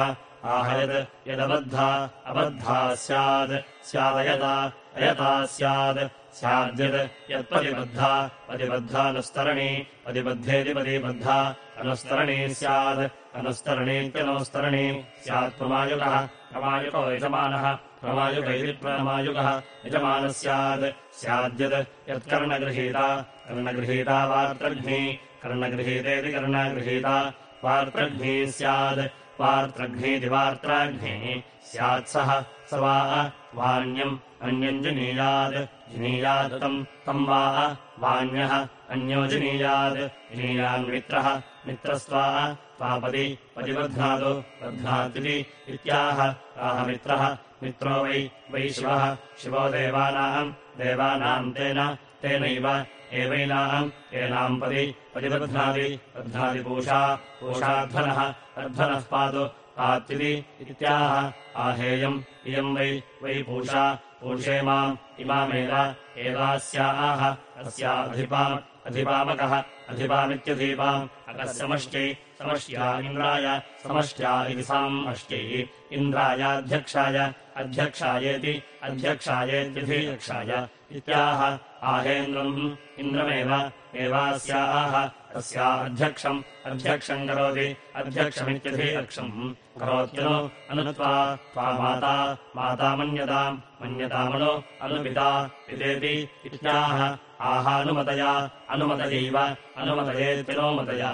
आहयत् यदबद्धा अबद्धा स्यात् स्यादयता अयता स्यात् स्याद्यत् यत्परिबद्धा परिबद्धानुस्तरणी परिबद्धेतिपरिबद्धा अनुस्तरणी स्यात् अनुस्तरणीत्यनुस्तरणी स्यात् प्रमायुकः प्रमायुको यजमानः प्रमायुक इति प्रमायुकः यजमानः स्यात् स्याद्यत् यत्कर्णगृहीता। कर्णगृहीता वार्त्रघ्नी कर्णगृहीतेति कर्णगृहीता। वार्त्रघ्नी स्यात् वार्त्रघ्नीति वार्त्राघ्निः। स्यात् सः स वा वाण्यम् अन्यम् जिनीयात् तम् तम् वाण्यः अन्यो जिनीयात् जिनीयान्मित्रः मित्रस्त्वा त्वापदि परिबध्नातु बध्नातिति इत्याह आह मित्रः मित्रो वै वै शिवः शिवो देवानाम् देवानाम् तेन तेनैव एवैनाम् एनाम् पदि परिबध्नाति बध्नाति पूषा पूषाध्वनः अर्ध्वनः पातु पात्विति इत्याह आहेयम् इयम् वै वै पूषा पूषेमाम् इमामेव एवास्याः अस्याधिपाम् अधिपामकः अधिपामित्यधीपाम् अकस्समष्ट्यै समष्ट्या इन्द्राय समष्ट्या इति साम् अष्ट्यै इन्द्रायाध्यक्षाय अध्यक्षायेति अध्यक्षायेत्यधियक्षाय इत्याह आहेन्द्रम् इन्द्रमेव एवास्याः तस्या अध्यक्षम् अध्यक्षम् करोति अध्यक्षमित्यधियक्षम् करोत्यनु अनुत्वा त्वा माता माता मन्यताम् मन्यतामनु अनुपिता पितेति इत्याह आहानुमतया अनुमतयैव अनुमतयेत्यनुमतया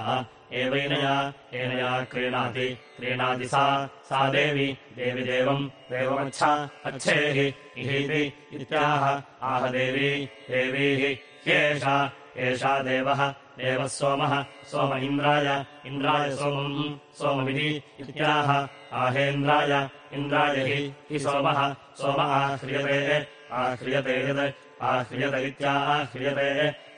एवैनया एनया क्रीणाति क्रीणाति सा सा देवी देवि देवम् देवमच्छा अच्छेहि इहीति इत्याह आह देवी देवीः ह्येषा एषा देवः देवः सोमः सोम इन्द्राय इन्द्राय सोमम् सोममिति इत्याह आहेन्द्राय इन्द्राय हि हि सोमः सोम आह्रियते आह्रियते यद् आह्रियत इत्याह्रियते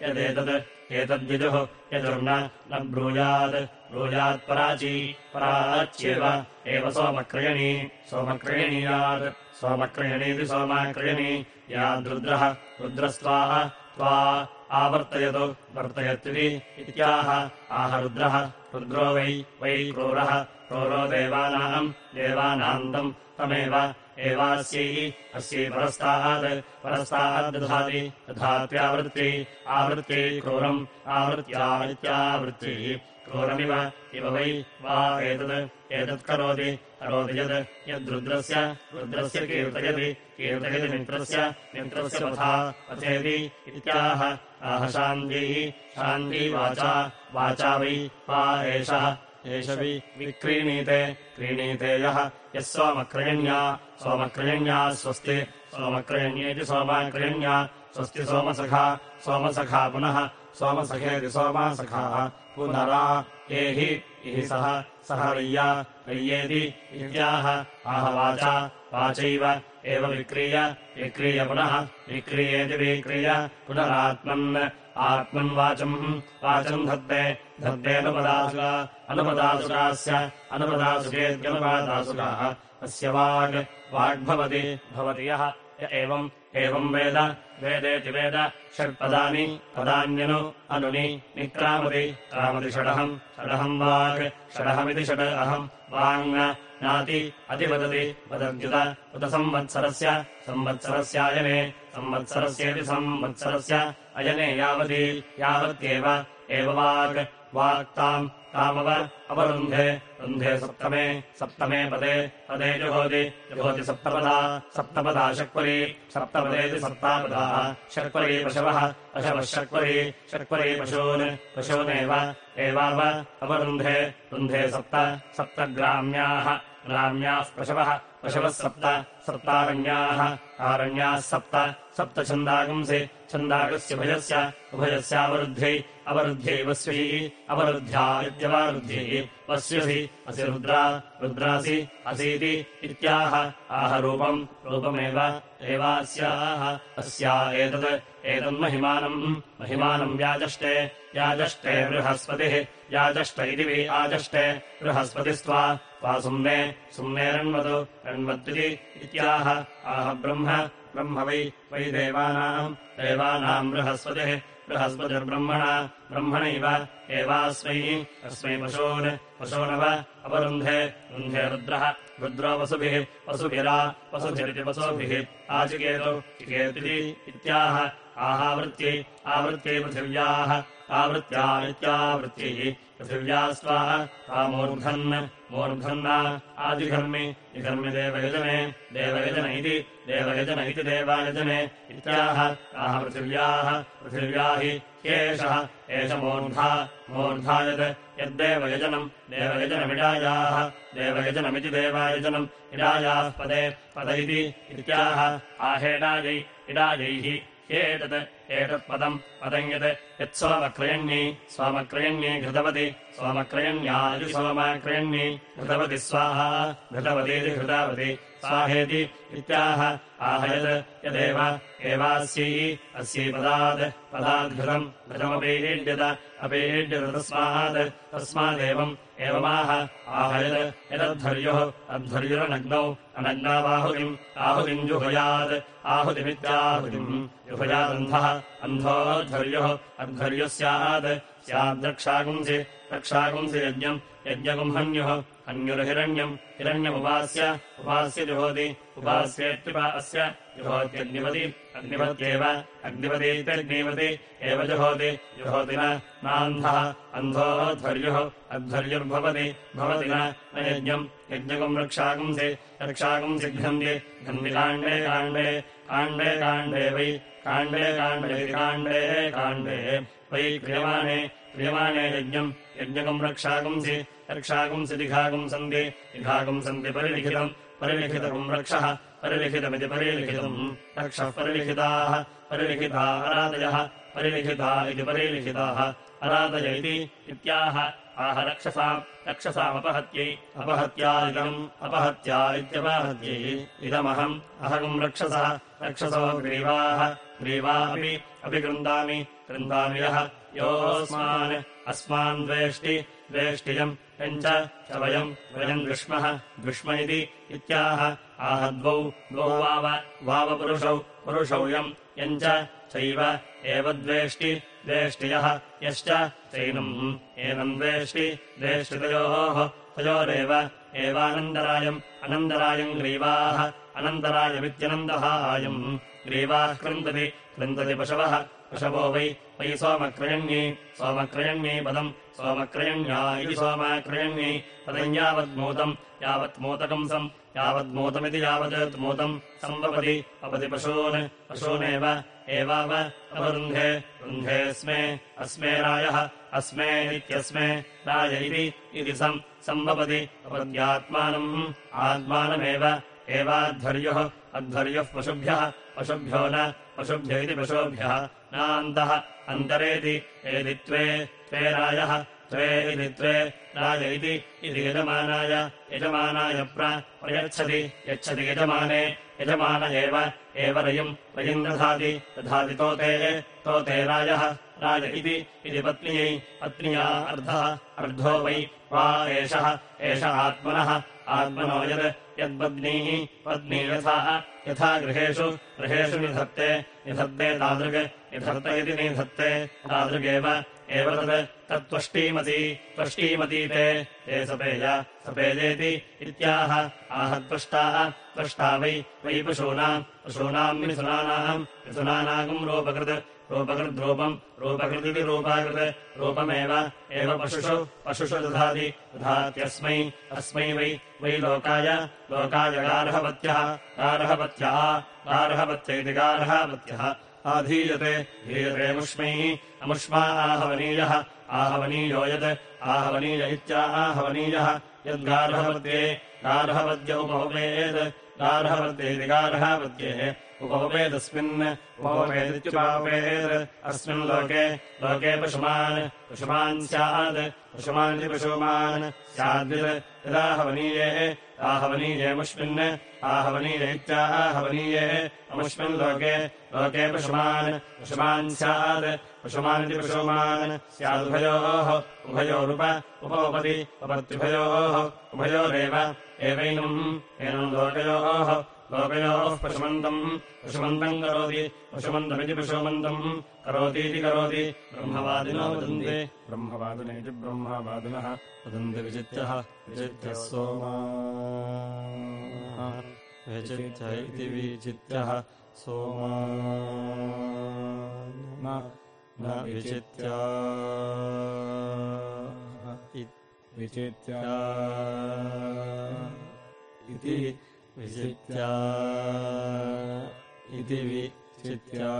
यदेतत् एतद्यजुः यजुर्न न ब्रूयात् ब्रूयात्पराची पराच्येव। एव सोमक्रयणी सोमक्रयणीयात् सोमक्रयणीति सोमाक्रयणी। याद्रुद्रः रुद्रस्त्वा त्वा आवर्तयतु वर्तयत्विति इत्याह। आह रुद्रः रुद्रो वै वै क्रूरः। क्रूरो देवानाम् देवानाम् तम् तमेव एवास्यै अस्यै परस्तात् परस्तात् दधाति दधात्यावृत्ति आवृत्ति क्रूरम् आवृत्त्या इत्यावृत्तिः क्रूरमिव इव वै वा एतत् एतत्करोति करोति यत् यद्रुद्रस्य रुद्रस्य कीर्तयति कीर्तयति मित्रस्य पथा पथेति इत्याह। आह शान्ती वाचा वाचा वै वा एषः एष वि विक्रीणीते क्रीणीते यः सोमक्रयण्या सोमक्रयण्या स्वस्ति सोमक्रयण्येति सोमाक्रयण्या स्वस्ति सोमसखा सोमसखा पुनः सोमसखेति सोमासखाः पुनरा ये हि इहि सः सः रय्या रय्येति इत्याह आह वाचा वाचैव एव विक्रीय विक्रीय पुनः विक्रीयेति विक्रीय पुनरात्मन् आत्मन् वाचम् वाचम् धत्ते धत्तेऽनुपदासुरा अनुपदासुरास्य अनुपदासुरेत्यनुपादासुराः अस्य वाग् वाग्भवति भवति यः। एवम् एवम् वेद वेदेति वेद षट्पदानि पदान्यनु अनुनि निक्रामति क्रामति षडहम्। षडहम् वाक् षडहमिति षड् अहम्। वाङ् नाति अतिवदति वदद्युत उत संवत्सरस्य संवत्सरस्यायने संवत्सरस्येति संवत्सरस्य अयने यावति यावत्येव एव वाक् वाक्ताम् तामव अवरुन्धे। रुन्धे सप्तमे सप्तमे पदे। पदे जुहोति। जुहोति सप्तपदा। सप्तपदा शक्वरी। सप्तपदेति सप्तापदाः। शक्वरी पशवः। पशवः शक्वरी। शक्वरी पशून्। पशूनेव। एवाव अवरुन्धे। रुन्धे सप्त। सप्तग्राम्याः। ग्राम्याः पशवः। पशवः सप्त। सप्तारण्याः। आरण्याः सप्त। सप्तछन्दागंसि छन्दागस्य भयस्य उभयस्यावरुद्ध्यै अवरुद्ध्यै वस्यै अवरुद्ध्या इत्यवरुद्ध्यै वस्यसि असि रुद्रा रुद्रासि असीति इत्याह आह रूपम् रूपमेव एवास्याः अस्या एतत् एतन्महिमानम् महिमानम् व्याजष्टे याजष्टे बृहस्पतिः याजष्ट इति वि आजष्टे बृहस्पतिस्त्वा त्वा सुम्ने सुम्ने रण्वतु रण्वत्विति इत्याह आह ब्रह्म ब्रह्म वै वै देवानाम् देवानाम् बृहस्पतिः बृहस्पतिर्ब्रह्मणा ब्रह्मणैव एवास्मै अस्मै पशून् पशूनव अपरुन्धे रुन्धे रुद्रः रुद्रो वसुभिः वसुभिरा वसुभिरिति वसुभिः आचिकेतु चिकेतिति इत्याह आहावृत्यै आवृत्यै पृथिव्याः आवृत्या इत्यावृत्यै पृथिव्या स्वाहा तामूर्धन् मूर्धन्ना आदिघर्मि इघर्मि देवयजने देवयजन इति देवयजन इति देवायजने इत्याह आह पृथिव्याः पृथिव्या हि ह्येषः एष मूर्धा मूर्धा यत् यद्देवयजनम् देवयजनमिडायाः देवयजनमिति देवायजनम् इडायाः पदे पद इति इत्याह आहेडायै इडायैः ह्येतत् एतत्पदम् पदम् यत् यत्सोमक्रयण्यै सोमक्रयण्यै घृतवति सोमक्रयण्यै घृतवति स्वाहा घृतवतीति घृतावति स्वाहेति इत्याह आहयत् यदेव एवास्यै अस्यै पदात् पदाद्घृतम् घृतमपीड्यत अपीड्यत तस्मात् तस्मादेवम् एवमाह आहयत् यदद्धर्युः अध्वर्युरनग्नौ अनग्नावाहुतिम् आहुतिम् जुहुयात्। आहुतिमित्याहुतिम् जुहुयादन्धः अन्धोऽध्वर्युः अध्वर्युः स्यात्। स्याद्रक्षागुंसि रक्षागुंसि यज्ञम् यज्ञगुंहन्युः अन्युर्हिरण्यम् हिरण्यमुपास्य उपास्य जुहोति उपास्येत्युपा अस्य जुहोत्यग्निपति अग्निपत्येव अग्निपतीत्यग्निपति एव जुहोति जुहोति नान्धः अन्धोऽध्वर्युः अध्वर्युर्भवति भवति न यज्ञम् यज्ञकम् रक्षागुंसि रक्षागुंसि घ्नन्ति घन्दिकाण्डे काण्डे काण्डे काण्डे वै काण्डे काण्डे काण्डे काण्डे वै क्रियमाणे क्रियमाणे यज्ञम् यज्ञकम् रक्षागुंसि रक्षागुंसि दिघागुंसन्ति दिघागुंसन्ति परिलिखितम् रक्षः परिलिखितमिति परिलिखितम्। रक्षः परिलिखिताः परिलिखिता अरादयः परिलिखिता इति परिलिखिताः। अरादय इति इत्याह। आह रक्षसाम् रक्षसामपहत्यै अपहत्या इदम् अपहत्या इत्यपहत्यै। इदमहम् अहगम् रक्षसः रक्षसो ग्रीवाः। ग्रीवा अपि गृन्दामि गृन्दामि यः योऽस्मान् अस्मान् द्वेष्टि द्वेष्टियम् यम् च वयम् वयम् द्विष्मः द्विष्म इति इत्याह। आह द्वौ द्वौ वाव वावपुरुषौ। पुरुषौ यम् चैव एव द्वेष्टि। द्वेष्टियः यश्च चैनम्। एनम् द्वेष्टि। द्वेष्टितयोः तयोरेव एवानन्दरायम् अनन्दरायम् ग्रीवाः। अनन्तरायमित्यनन्दहायम् ग्रीवाः कृन्दति कृन्दति पशवः। पशवो वै वै सोमक्रयण्यै। सोमक्रयण्यै पदम् सोमक्रयण्या इति सोमक्रयण्यै पदम् यावद्मूतम् यावत्मूतकंसम् यावद्मूतमिति यावत् मूतम् सम्भवति अपति पशून् पशूनेव एवाव अपरुन्धे रुन्धेऽस्मे अस्मे रायः अस्मे इत्यस्मे राय इति सम् सम्भवति अपद्यात्मानम् आत्मानमेव एवाध्वर्युः अध्वर्युः पशुभ्यः पशुभ्यो न पशुभ्य इति पशुभ्यः नान्तः अन्तरेति एति त्वे रायः त्वे इति त्वे राय इति यजमानाय यजमानाय प्रयच्छति यच्छति यजमाने यजमान एव रयिम् रयिम् दधाति दधाति तोते तोते रायः राज इति पत्न्यै पत्न्या अर्धः अर्धो वै वा एषः एष आत्मनः आत्मनो यद् यद्पत्नीः पत्नी यथा यथा गृहेषु गृहेषु निधत्ते निधत्ते तादृग् निधत्त इति निधत्ते तादृगेव एव तत् तत्त्वष्टीमती त्वष्टीमती ते सपेय सपेजेति इत्याह। आह त्वष्टाः वै वै पशूनाम् पशूनाम् मिथुनानाम् मिथुनानागम् रूपकृत्। रूपकृद्रूपम् रूपकृदिति रूपाकृत्। रूपमेव एव पशुषु पशुषु दधाति दधात्यस्मै अस्मै वै वै लोकाय लोकाय गार्हवत्यः गार्हवत्यः गार्हवत्य इति गार्हवत्यः आधीयते धीयतेमुष्मैः अमुष्मा आहवनीयः आहवनीयो यत् आहवनीय इत्याहवनीयः यद्गार्हवत्ये गार्हवद्य उपवेत् गार्हवत्येति गार्हवत्येः उपवेदस्मिन् उपवेदित्युपवेत् अस्मिन् लोके लोके पशुमान् पशुमान् स्यात् पशुमानिति पशुमान् यदाहवनीये आहवनीयेमुष्मिन् आहवनीय इत्याहवनीये अमुष्मिन् लोके लोके पशुमान् पशुमान् स्यात् पशुमानिति पशुमान् स्यादुभयोः उभयोरुप उपोपति उपत्युभयोः उभयोरेव एवैनम् एनम् लोकयोः लोकयोः पशुमन्तम् पशुमन्तम् करोति पशुमन्तमिति पशुमन्तम् करोतीति करोति ब्रह्मवादिनो वदन्ति ब्रह्मवादिनेति ब्रह्मवादिनः वदन्ति विचित्यः विचित्यः सोमा। विचित्य इति विचित्यः सोमा। न विचित्या विचित्या इति विचित्या इति विचित्या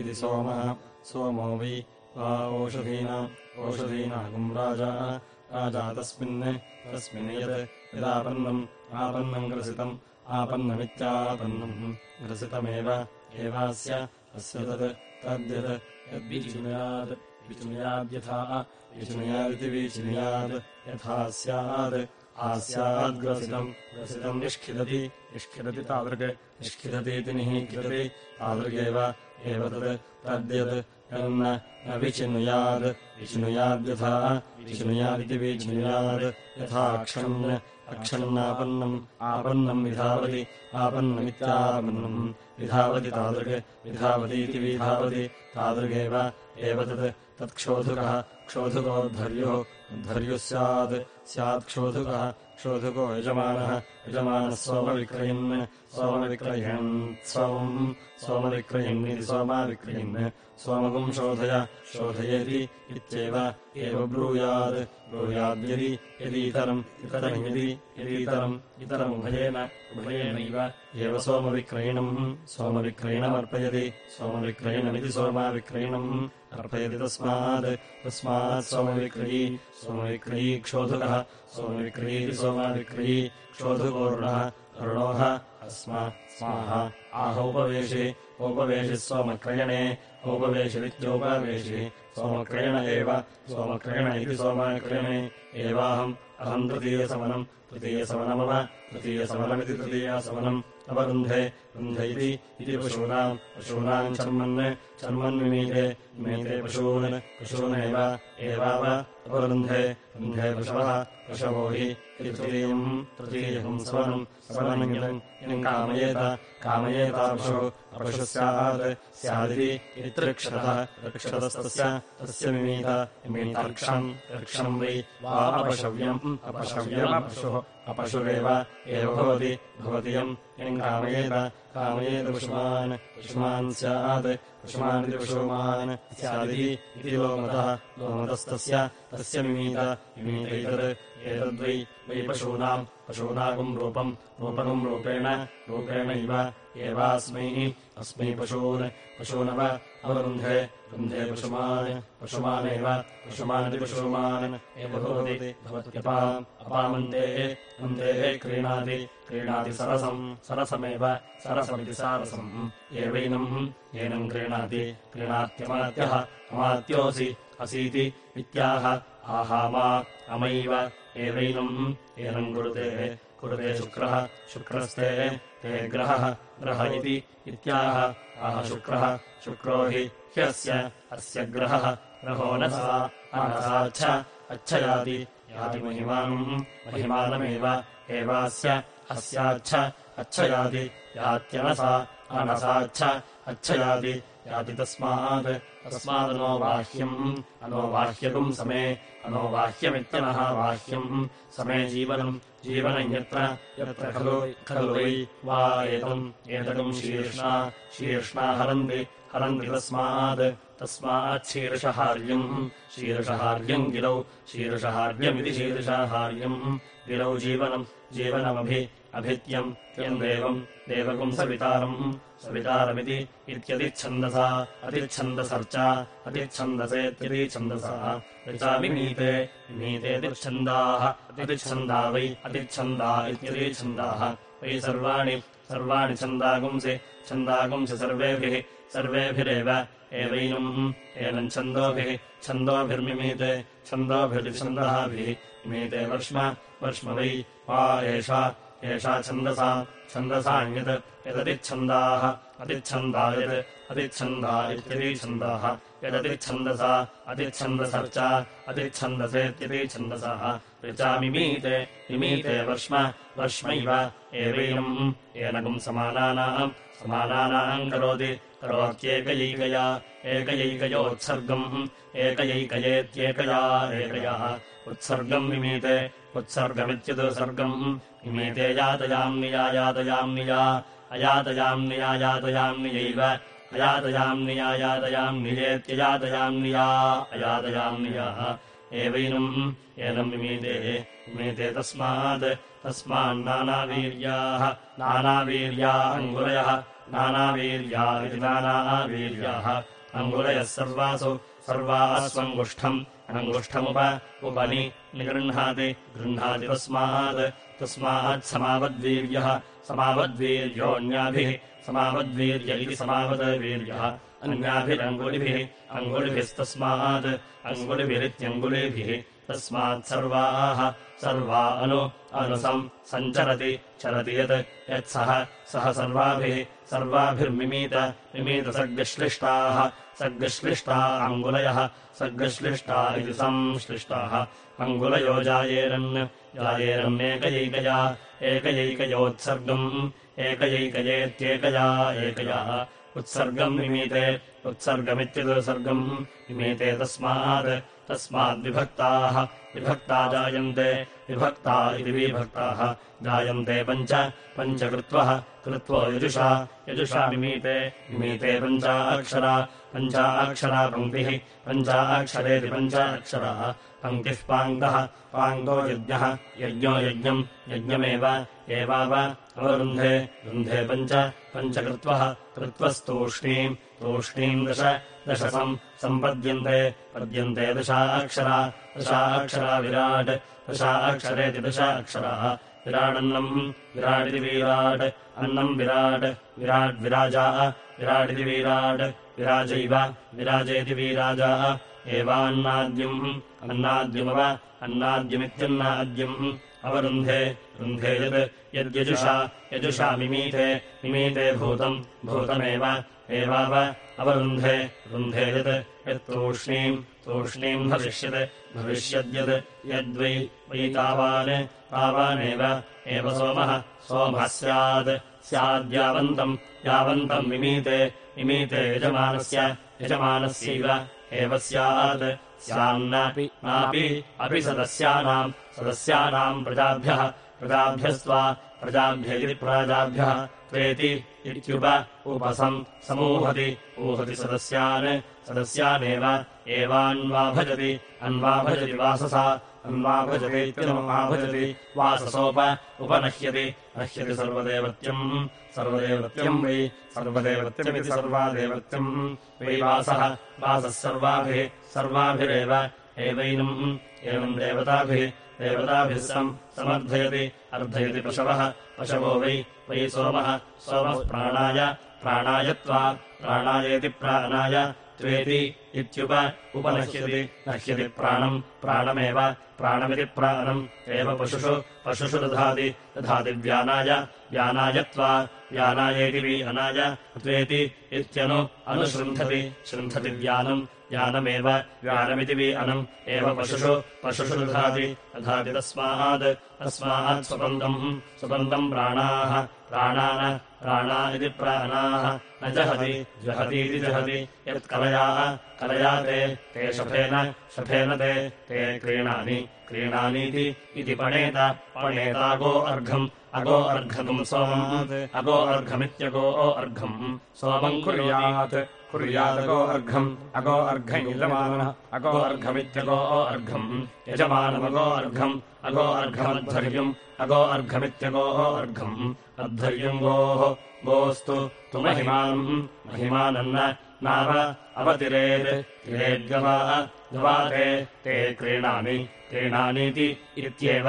इति सोमः सोमो वै वा ओषधीनाम् ओषधीनागम् राजा राजा तस्मिन् तस्मिन् यत् यदापन्नम् आपन्नम् ग्रसितम् आपन्नमित्यापन्नम् ग्रसितमेव एवास्य अस्य तत् तद्यत् यद्विचिनुयात् विचिनुयाद्यथा विचिनुयादिति विचिनुयात् यथा स्यात् आस्याद्ग्रसितम् ग्रसितम् निष्खिदति निष्खिदति तादृक् निष्खिदतीति निःखिदति तादृगेव एव तत् तद्यत् यन्न न विचिनुयाद्यथा विचिनुयादिति विचिनुयात् यथा क्षन् अक्षन्नापन्नम् आपन्नम् विधावति आपन्नमित्यापन्नम् विधावति तादृक् विधावतीति विधावति तादृगेव एव तत् तत्क्षोधुकः क्षोधुकोद्धर्युः उद्धर्युः स्यात् स्यात् क्षोधुको यजमानः यजमानः सोमविक्रयन् सोमविक्रयन् सोमम् सोमविक्रयन्निति सोमाविक्रयन्। सोमगुम् शोधय शोधयति इत्येव एव ब्रूयात् ब्रूयाद्यदि यदीतरम् इतरम् यदि यदीतरम् इतरमुभयेन उभयेनैव एव सोमविक्रयणम्। सोमविक्रयणमर्पयति सोमविक्रयणमिति सोमाविक्रयणम्। अर्पयति तस्मात् तस्मात् सोमविक्रयी सोमविक्रयी क्षोधुकः सोमविक्रयीति सोमाविक्रयी क्षोधुपूर्ण अरुणोः अस्मा स्माः आह, उपवेशि उपवेशि सोमक्रयणे उपवेशिरित्योपवेशि सोमक्रयण एव, सोमक्रयण इति सोमक्रयणे। एवाहम्, अहम् तृतीयसमनम्, तृतीयसमनमव, तृतीयसमनमिति तृतीयासमनम् अपरुन्धे इति पशूनाम् पशूनाम् चर्मन् चर्मन्विमीते विमीते पशून् पशूनेव एवाव अपरुन्धे रुन्धे पशवः पशवो हि तृतीयम् तृतीयम् सवनम् सवनम् इदम् कामयेत कामयेतापशुः अपशुः स्यात् स्यादिति इत्रिक्षतः रक्षतस्तस्य तस्य मिमीत मिमीतर्क्षम् रक्षम् वै वा अपशव्यम् अपशव्यमपशुः अपशुरेव एव भवति भवति कामयेत कामयेत पशुमान् स्यात् पशुमानिति पशुमान् स्यादिति इति लोमतः लोमतस्तस्य तस्य मिमीत मिमीतैतत् एतद्वै वै पशूनाम् पशूनागुम् रूपम् रूपगुम् रूपेण रूपेणैव एवास्मै अस्मै पशून् पशूनव अवरुन्धे रुन्धे पशुमान् पशुमानेव पशुमानिति पशुमान् एव भवति भवत्यपाम् अपामन्ते अन्ते क्रीणाति क्रीणाति सरसम् सरसमेव सरसमिति सारसम्। एवैनम् एनम् क्रीणाति क्रीणात्यमात्यः अमात्योऽसि असीति इत्याह आहामा अमैव। एवैनम् एनम् कुरुते कुरुते शुक्रः शुक्रस्ते ते ग्रहः ग्रह इति इत्याह आह शुक्रः शुक्रो हि ह्यस्य अस्य ग्रहः। ग्रहो न सा अनसाच्छ अच्छयाति याति महिमानम् महिमानमेव एवास्य अस्याच्छ अच्छयाति यात्यनसा अनसाच्छ अच्छयाति याति तस्मात् तस्मादनो बाह्यम् अनोबाह्यकम् समे। अनोबाह्यमित्यनः बाह्यम् समे जीवनम् जीवनम् यत्र यत्र खलु खलु वै वा एतम् एतकम् शीर्ष्णा शीर्ष्णा हरन्ति हरन्ति तस्मात् शीर्षहार्यम् शीर्षहार्यम् गिरौ शीर्षहार्यमिति शीर्षाहार्यम् गिरौ जीवनम् जीवनमभि अभित्यम् त्यम् देवम् देवकम् सवितारम् सवितारमिति इत्यतिच्छन्दसा अतिच्छन्दसर्चा अतिच्छन्दसेत्यतिच्छन्दसा ऋचा विमीते विमीतेतिच्छन्दाः अतिच्छन्दा वै अतिच्छन्दा इत्यतिच्छन्दाः वै सर्वाणि सर्वाणि छन्दागुंसि छन्दागुंसि सर्वेभिः सर्वेभिरेव एवैनम्। एनम् छन्दोभिः छन्दोभिर्मिमीते छन्दोभिर्छन्दःभिः इमीते वर्ष्म वर्ष्म वै वा एषा एषा छन्दसा छन्दसान्यत् यदतिच्छन्दाः अतिच्छन्दा यत् अतिच्छन्दा इत्यतिच्छन्दाः यदतिच्छन्दसा अतिच्छन्दसर्च अतिच्छन्दसेत्यतिच्छन्दसः ऋचामिमीते इमीते वर्ष्म वर्ष्मैव एवैनम् एनकम् समानानाम् समानानाम् करोति करोत्येकयैकया एकयैकयोत्सर्गम् एकयैकयेत्येकया एकयः उत्सर्गम् उत्सर्गमित्युत्सर्गम् इमीते यातयाम्निया यातयाम्निया अयातयाम्निया यातयाम्नियैव अयातयाम्निया यातयाम्नियेत्ययातयाम्निया अयातयाम्नियाः एवैनम् एनम् इमीते इमीते तस्मात् तस्मान्नानावीर्याः नानावीर्या। अङ्गुलयः नानावीर्या इति नानावीर्याः। अङ्गुलयः सर्वासु सर्वास्वङ्गुष्ठम् अनङ्गुष्ठमुप उपनि निगृह्णाति गृह्णाति तस्मात्। तस्मात् समावद्वीर्यः समावद्वीर्य इति समावद्वीर्यः अन्याभिरङ्गुलिभिः अङ्गुलिभिस्तस्मात्। अङ्गुलिभिरित्यङ्गुलिभिः। तस्मात् सर्वाः सर्वा अनु अनुसम् सञ्चरति चरति यत् यत्सः सः सर्वाभिः सर्वाभिर्मिमीत मिमीतसर्गश्लिष्टाः सर्गश्लिष्टा अङ्गुलयः सर्गश्लिष्टा इति संश्लिष्टाः। अङ्गुलयो जायेरन्। जायेरन्नेकयैकया। एकयैकयोत्सर्गम्। एकयैकयेत्येकया। एकया। उत्सर्गम् इमीते उत्सर्गमित्युत्सर्गम् इमीते तस्मात्। तस्माद्विभक्ताः विभक्ता। जायन्ते। विभक्ता इति विभक्ताः। जायन्ते पञ्च। पञ्चकृत्वः। कृत्वो यजुषा। यजुषा मिमीते मिमीते पञ्चाक्षरा पञ्चाक्षरा पङ्क्तिः पञ्चाक्षरेति पञ्चाक्षराः पङ्क्तिः पाङ्गः पाङ्गो यज्ञः यज्ञो यज्ञम् यज्ञमेव एवाव अवरुन्धे रुन्धे पञ्च पञ्चकृत्वः कृत्वस्तूष्णीम् तूष्णीम् दश दशसम् सम्पद्यन्ते पद्यन्ते दशाक्षरा दशाक्षरा विराट् दशाक्षरेति दश अक्षराः विराडन्नम् विराडिति विराट् अन्नम् विराट् विराट् विराजाः विराडिति विराट् विराजैव विराजेति विराजाः। एवान्नाद्यम् अन्नाद्यमव अन्नाद्यमित्यन्नाद्यम् अवरुन्धे रुन्धे यत् यद्यजुषा यजुषा मिमीते मिमीते भूतम् भूतमेव। एवाव अवरुन्धे रुन्धे यत् यत्तूष्णीम् तूष्णीम् भविष्यत् भविष्यद्यत् यद्वै वै तावान् तावानेव। एव सोमः सोमः स्यात् स्याद्यावन्तम् यावन्तम् मिमीते मिमीते यजमानस्य यजमानस्यैव। एव स्यात् स्यान्नापि नापि अपि सदस्यानाम् सदस्यानाम् प्रजाभ्यः प्रजाभ्यस्त्वा प्रजाभ्य प्राजाभ्यः त्वेति इत्युप उपसम् समूहति ऊहति सदस्यान् सदस्यानेव एवान्वाभजति अन्वाभजति वाससा अन्वाभजति इत्यनुमाभजति वाससोप उपनह्यति नह्यति सर्वदेवत्यम् सर्वदेवत्यम् वै सर्वदेवत्यमिति सर्वादेवत्यम्। वै वासः वासः सर्वाभिः सर्वाभिरेव एवैनम्। एवम् देवताभिः देवताभिः सम् समर्थयति अर्धयति पशवः। पशवो वै वै सोमः। सोमः प्राणाय प्राणायत्वा प्राणायेति प्राणाय त्वेति इत्युप उपनश्यति नश्यति प्राणम् प्राणमेव प्राणमिति प्राणम् एव पशुषु पशुषु दधाति दधाति व्यानाय व्यानायत्वा व्यानायेति वि अनाय त्वेति इत्यनु अनुशृन्धति शृन्धति व्यानम् यानमेव व्यानमिति वि अनम् एव पशुषु पशुषु दधाति दधाति तस्मात् तस्मात् स्वबन्दम् स्वबन्दम् प्राणाः प्राणान् प्राणा इति प्राणाः न जहति जहतीति जहति यत्कलयाः कलया ते ते शफेन शफेन ते ते क्रीणानि क्रीणानीति इति पणेत पणेतागो अर्घम् अगो अर्घतुम् सोमम् अगो अर्घमित्यगो अर्घम् सोमम् कुर्यात् कुर्यादगो अर्घम् अगो अर्घम् यजमानः अगो अर्घमित्यगो अर्घम् यजमानमगो अर्घम् अगो अर्घमद्धर्यम् अगो अर्घमित्यगो अर्घम् अद्धर्यम् गोः गोस्तु तु महिमानम् महिमानन्न नाव अवतिरेत् तिरेद्गवा गवा ते क्रीणामि। क्रीणानीति इत्येव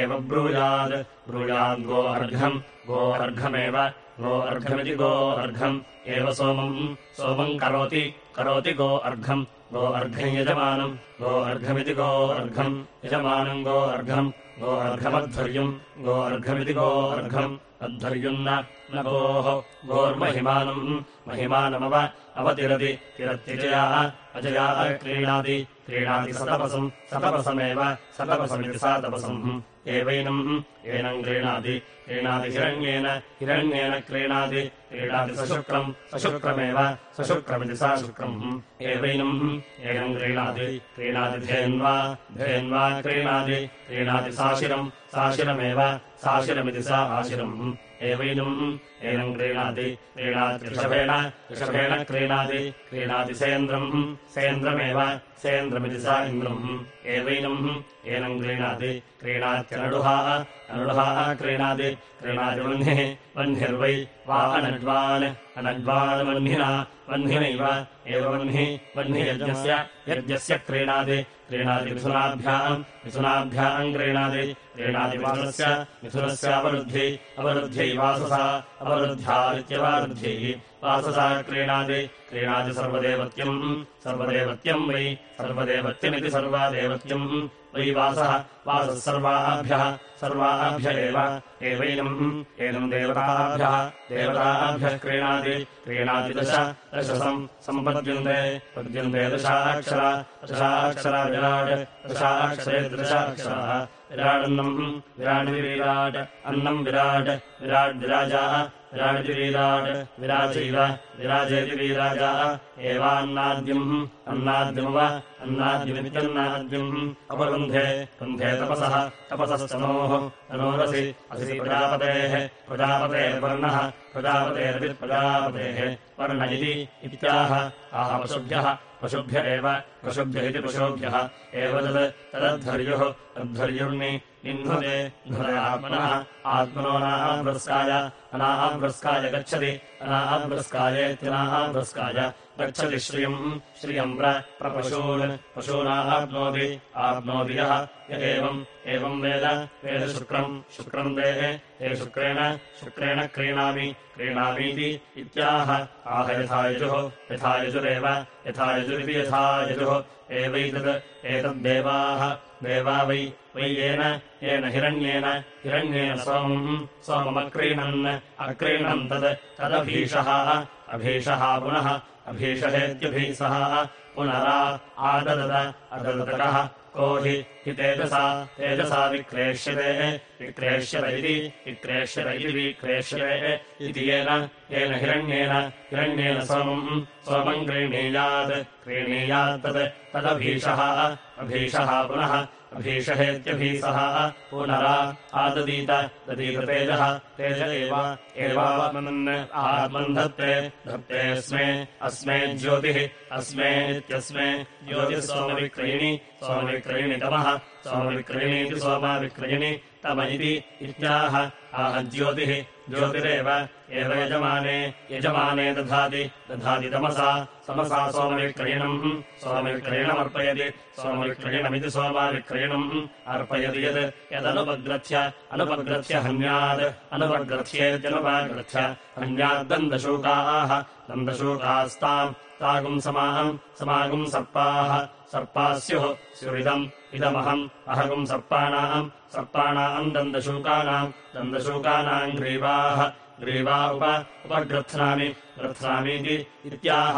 एव ब्रूयात् ब्रूयाद्गो अर्घम् गो अर्घमेव गो अर्घमिति गो अर्घम्। एव सोमम्। सोमम् करोति। करोति गो अर्घम्। गो अर्घम् यजमानम्। गो अर्घमिति गो अर्घम्। यजमानम् गो अर्घम्। गो अर्घमध्वर्यम्। गो अर्घमिति गो अर्घम्। अध्वर्युम् न गोः। गोर्महिमानम्। महिमानमव अवतिरति। तिरत्यजया अजया क्रीणाति। क्रीणाति सतपसम्। सतपसमेव। सतपसमिति सा तपसम् एवैनम् एनम् क्रीणाति क्रीणाति हिरण्येन हिरण्येन क्रीणाति क्रीणाति सशुक्रम् सशुक्रमेव सशुक्रमिति सा शुक्रम्। एवैनम् एनम् क्रीणाति क्रीणाति धेन्वा धेन्वा क्रीणाति क्रीणाति साशिरम् साशिरमेव साशिरमिति सा आशिरम् एवैनम् एनम् क्रीणाति क्रीणाति ऋषभेण ऋषभेण क्रीणाति क्रीणाति सेन्द्रम् सेन्द्रमेव सेन्द्रमिति सा एवैनम् एनम् क्रीणाति क्रीणात्यनडुहा अनुडुहा क्रीणाति क्रीणाति वह्निः वह्निर्वै वा अनड्वान् अनड्वान्वह्निना वह्निनैव एव वह्निः वह्नियज्ञस्य यज्ञस्य क्रीणाति क्रीणाति मिथुनाभ्याम् मिथुनाभ्याम् क्रीणाति क्रीणाति वासस्य मिथुनस्यावरुद्धि अवरुद्ध्यै वाससा अवरुद्ध्या इत्यवरुद्ध्यैः वाससा क्रीणाति क्रीणाति सर्वदेवत्यम् सर्वदेवत्यम् वै, सर्वदेवत्यमिति सर्वादेवत्यम्। वै वासः वासः सर्वाभ्यः सर्वाभ्य एव। एवैनम् एनम् देवताभ्यः देवताभ्यः क्रीणाति क्रीणाति दश दशसम् सम्पद्यन्ते। पद्यन्ते दशाक्षरा दशाक्षरा विराट् दशाक्षरे दशाक्षराः विराडन्नम् विराड्विराट् अन्नम् विराट् विराड् विराजाः विराडिविराट् विराजैव विराजेतिवीराजा एवान्नाद्यम् अन्नाद्यमुव अन्नाद्यमित्यन्नाद्यम्। अपरुन्धे रुन्धे तपसः तपसस्तनोः तनोरसि असि प्रजापतेः प्रजापतेर्वर्णः प्रजापतेरविप्रजापतेः वर्ण इति इत्याह। आह पशुभ्यः पशुभ्य एव पशुभ्य इति पशुभ्यः। एव तत् तदध्वर्युः अध्वर्युर्णि ध्वरे आत्मनः आत्मनो नाभ्रस्काय अनाभ्रस्काय गच्छति अनाभ्रस्कायेत्यनाभ्रस्काय गच्छति श्रियम् श्रियम् प्रपशून् पशूनाप्नोति आप्नोति यः एवम् एवम् वेद वेदशुक्रम् शुक्रम् देः ते शुक्रेण शुक्रेण क्रीणामि क्रीणामीति इत्याह। आह यथा यजुः यथा यजुरेव यथा यजुरिति यथा यजुः एवैतत् एतद्देवाः। देवा वै वै येन येन हिरण्येन हिरण्येन सोमम् सोममक्रीणन् अक्रीणम् तत् तदभीषः। अभीषः पुनः अभीषहेत्यभीसः पुनरा आददद अददतकः को हि हि तेजसा तेजसा विक्रेष्यते विक्रेष्यत इति विक्रेष्यत इति विक्रेष्यते इति येन येन हिरण्येन हिरण्येन सोमम् सोमम् क्रीणीयात् क्रीणीयात् तत् तदभीषः अभीषः पुनः अभीषहेत्यभीसः। पुनरा आददीत ददीततेजः तेज एव। एवात्मन् आत्मन् धत्ते धत्तेऽस्मे अस्मे ज्योतिः अस्मे इत्यस्मे ज्योतिः सोमविक्रयिणि सोमविक्रयिणि तमः सोमविक्रयिणीति सोमाविक्रयिणि तम इति इत्याह। आह ज्योतिः ज्योतिरेव एव यजमाने यजमाने दधाति दधाति तमसा तमसा सोमविक्रयणम् सोमविक्रयणमर्पयति सोमविक्रयणमिति सोमाविक्रयणम् अर्पयति यत् यदनुपग्रथ्य अनुपग्रथ्य हन्यात् अनुपग्रथ्येत्यनुपग्रथ्य हन्याद्दन्दशूकाः दन्दशूकास्ताम् तागुम् समाहम् समागुम् सर्पाः सर्पाः स्युः स्युरिदम् इदमहम् अहगुम् सर्पाणाम् सर्पाणाम् दन्दशूकानाम् दन्दशूकानाम् ग्रीवाः ग्रीवा उप उपग्रथ्नामि ग्रथ्नामीति इत्याह।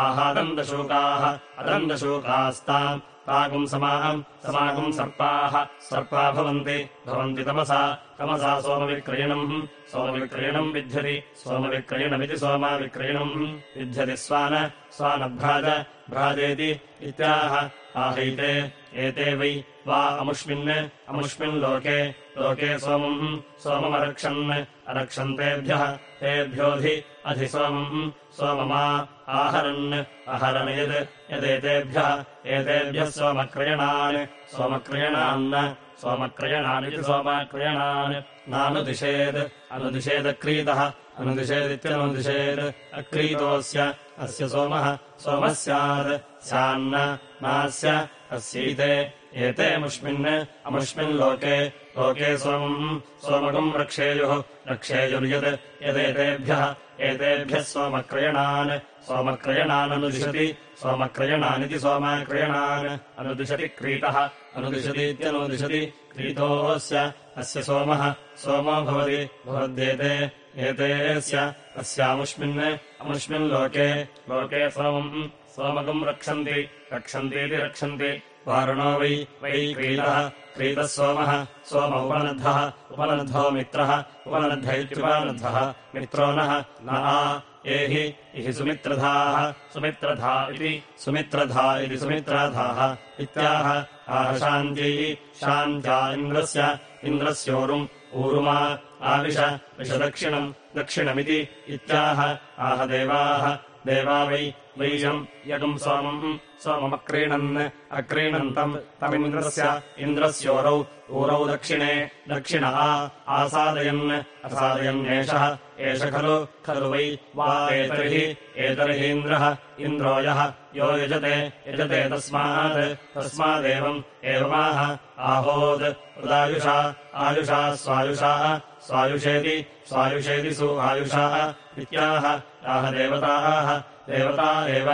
आहादन्दशूकाः अदन्दशूकास्ताम् तागुम् समाहम् समागुम् सर्पाः सर्पा भवन्ति भवन्ति तमसा तमसा सोमविक्रयणम्। सोमविक्रयणम् विध्यति। सोमविक्रयणमिति सोमाविक्रयणम्। विध्यति स्वान। स्वानभ्राज। भ्राजेति इत्याह। आहैते। एते वै वा अमुष्मिन्। अमुष्मिन् लोके। सोमम्। सोममरक्षन्। अरक्षन्तेभ्यः तेभ्योऽधि अधि सोमम् सोममा आहरन् अहरन् यद्। यदेतेभ्यः। एतेभ्यः सोमक्रयणान्। सोमक्रयणान्न सोमक्रयणानिति सोमक्रयणान्। नानुदिशेत् अनुदिशेदक्रीतः। अनुदिशेदित्यनुदिशेत् अक्रीतोऽस्य। अस्य सोमः। सोमः स्यात् स्यान्न। नास्य। अस्यैते। एतेऽमुष्मिन् अमुष्मिन्लोके लोके। सोमम् सोमकम् रक्षेयुः। रक्षेयुर्यत्। यदेतेभ्यः। एतेभ्यः सोमक्रयणान्। सोमक्रयणाननुदिशति। सोमक्रयणानिति सोमाक्रयणान्। अनुदिशति क्रीतः अनुदिशतीत्यनुदिशति क्रीतोऽस्य अस्य सोमः सोमो भवति भवद्येते एतेऽस्य अस्यामुष्मिन् अमुष्मिन्लोके लोके सोमम् सोमकम् रक्षन्ति रक्षन्तीति रक्षन्ति वारुणो वै वै क्रीतः क्रीतः सोमः सोम उपनद्धः उपनद्धो मित्रः उपनद्ध इत्युपनद्धः मित्रो नः न एहि इहि सुमित्रधाः सुमित्रधा इति सुमित्रधा इति सुमित्राधाः इत्याह आह शान्त्यै इन्द्रस्य इन्द्रस्योरुम् ऊरुमा आविश विशदक्षिणम् दक्षिणमिति इत्याह। आह देवाः देवा वै वैशम् यगम् सोमम् सोममक्रीणन् अक्रीणन्तम् तमिन्द्रस्य इन्द्रस्योरौ ऊरौ दक्षिणे दक्षिण आसादयन् असादयन्नेषः एष खलु खलु वै वा एतर्हि एतर्हीन्द्रः इन्द्रो यः यो यजते यजते तस्मात् तस्मादेवम् एवमाह। आहोद् उदायुषा आयुषा स्वायुषाः स्वायुषेति स्वायुषेति सु आयुषाः इत्याह आह देवताः देवता एव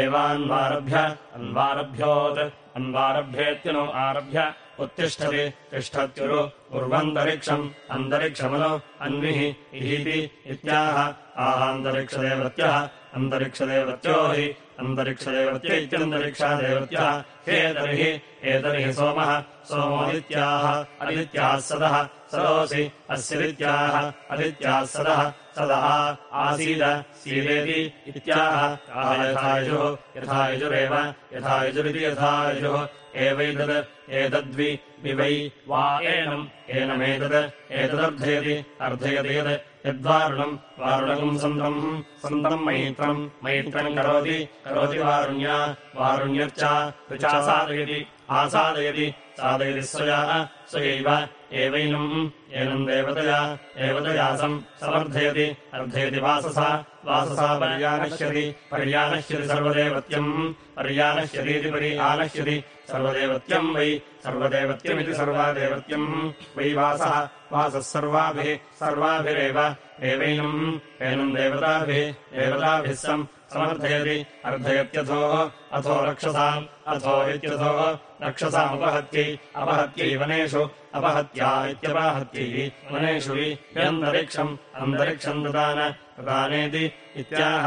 एवान्वारभ्य अन्वारभ्योत् अन्वारभ्येत्यनु आरभ्य उत्तिष्ठति तिष्ठत्युरु उर्वन्तरिक्षम् अन्तरिक्षमनु अन्विः इहीति इत्याह आहान्तरिक्षदेवत्यः अन्तरिक्षदेवत्यो हि अन्तरिक्षदेवत्य एतर्हि सोमः सोमोदित्याः अदित्याः सदः सदोऽसि अस्यदित्याः अदित्याः सदः सदः आसीद सीदेति इत्याह यथायुः यथायुजुरेव यथायुजुरिति यथायुजुः एवैतद् एतद्वि विवै वा एनम् एनमेतत् एतदर्थयति अर्थयति यत् यद्वारुणम् वारुणकम् सन्तम्। सन्तम् मैत्रम्। मैत्रम् करोति। करोति वारुण्या। वारुण्यर्च। ऋचासादयति आसादयति। सादयति स्वया। स्वयैव एवैनम् एनम् देवतया देवतयासम् समर्थयति। अर्थयति वाससा वाससा पर्यानश्यति। पर्यानश्यति सर्वदेवत्यम्। पर्यानश्यतीति परि आनश्यति सर्वदेवत्यम् वै सर्वदेवत्यमिति सर्वादेवत्यम्। वै वासः वासः सर्वाभिः सर्वाभिरेव। एवैनम् एनम् देवताभिः देवताभिः सम् समर्थयति। अर्धयत्यथो अथो रक्षसाम् अथो इत्यथो रक्षसामुपहत्यै अपहत्यै वनेषु अपहत्या इत्यपाहत्यै वनेषु हि यन्तरिक्षम् अन्तरिक्षम् ददान प्रदानेति इत्याह।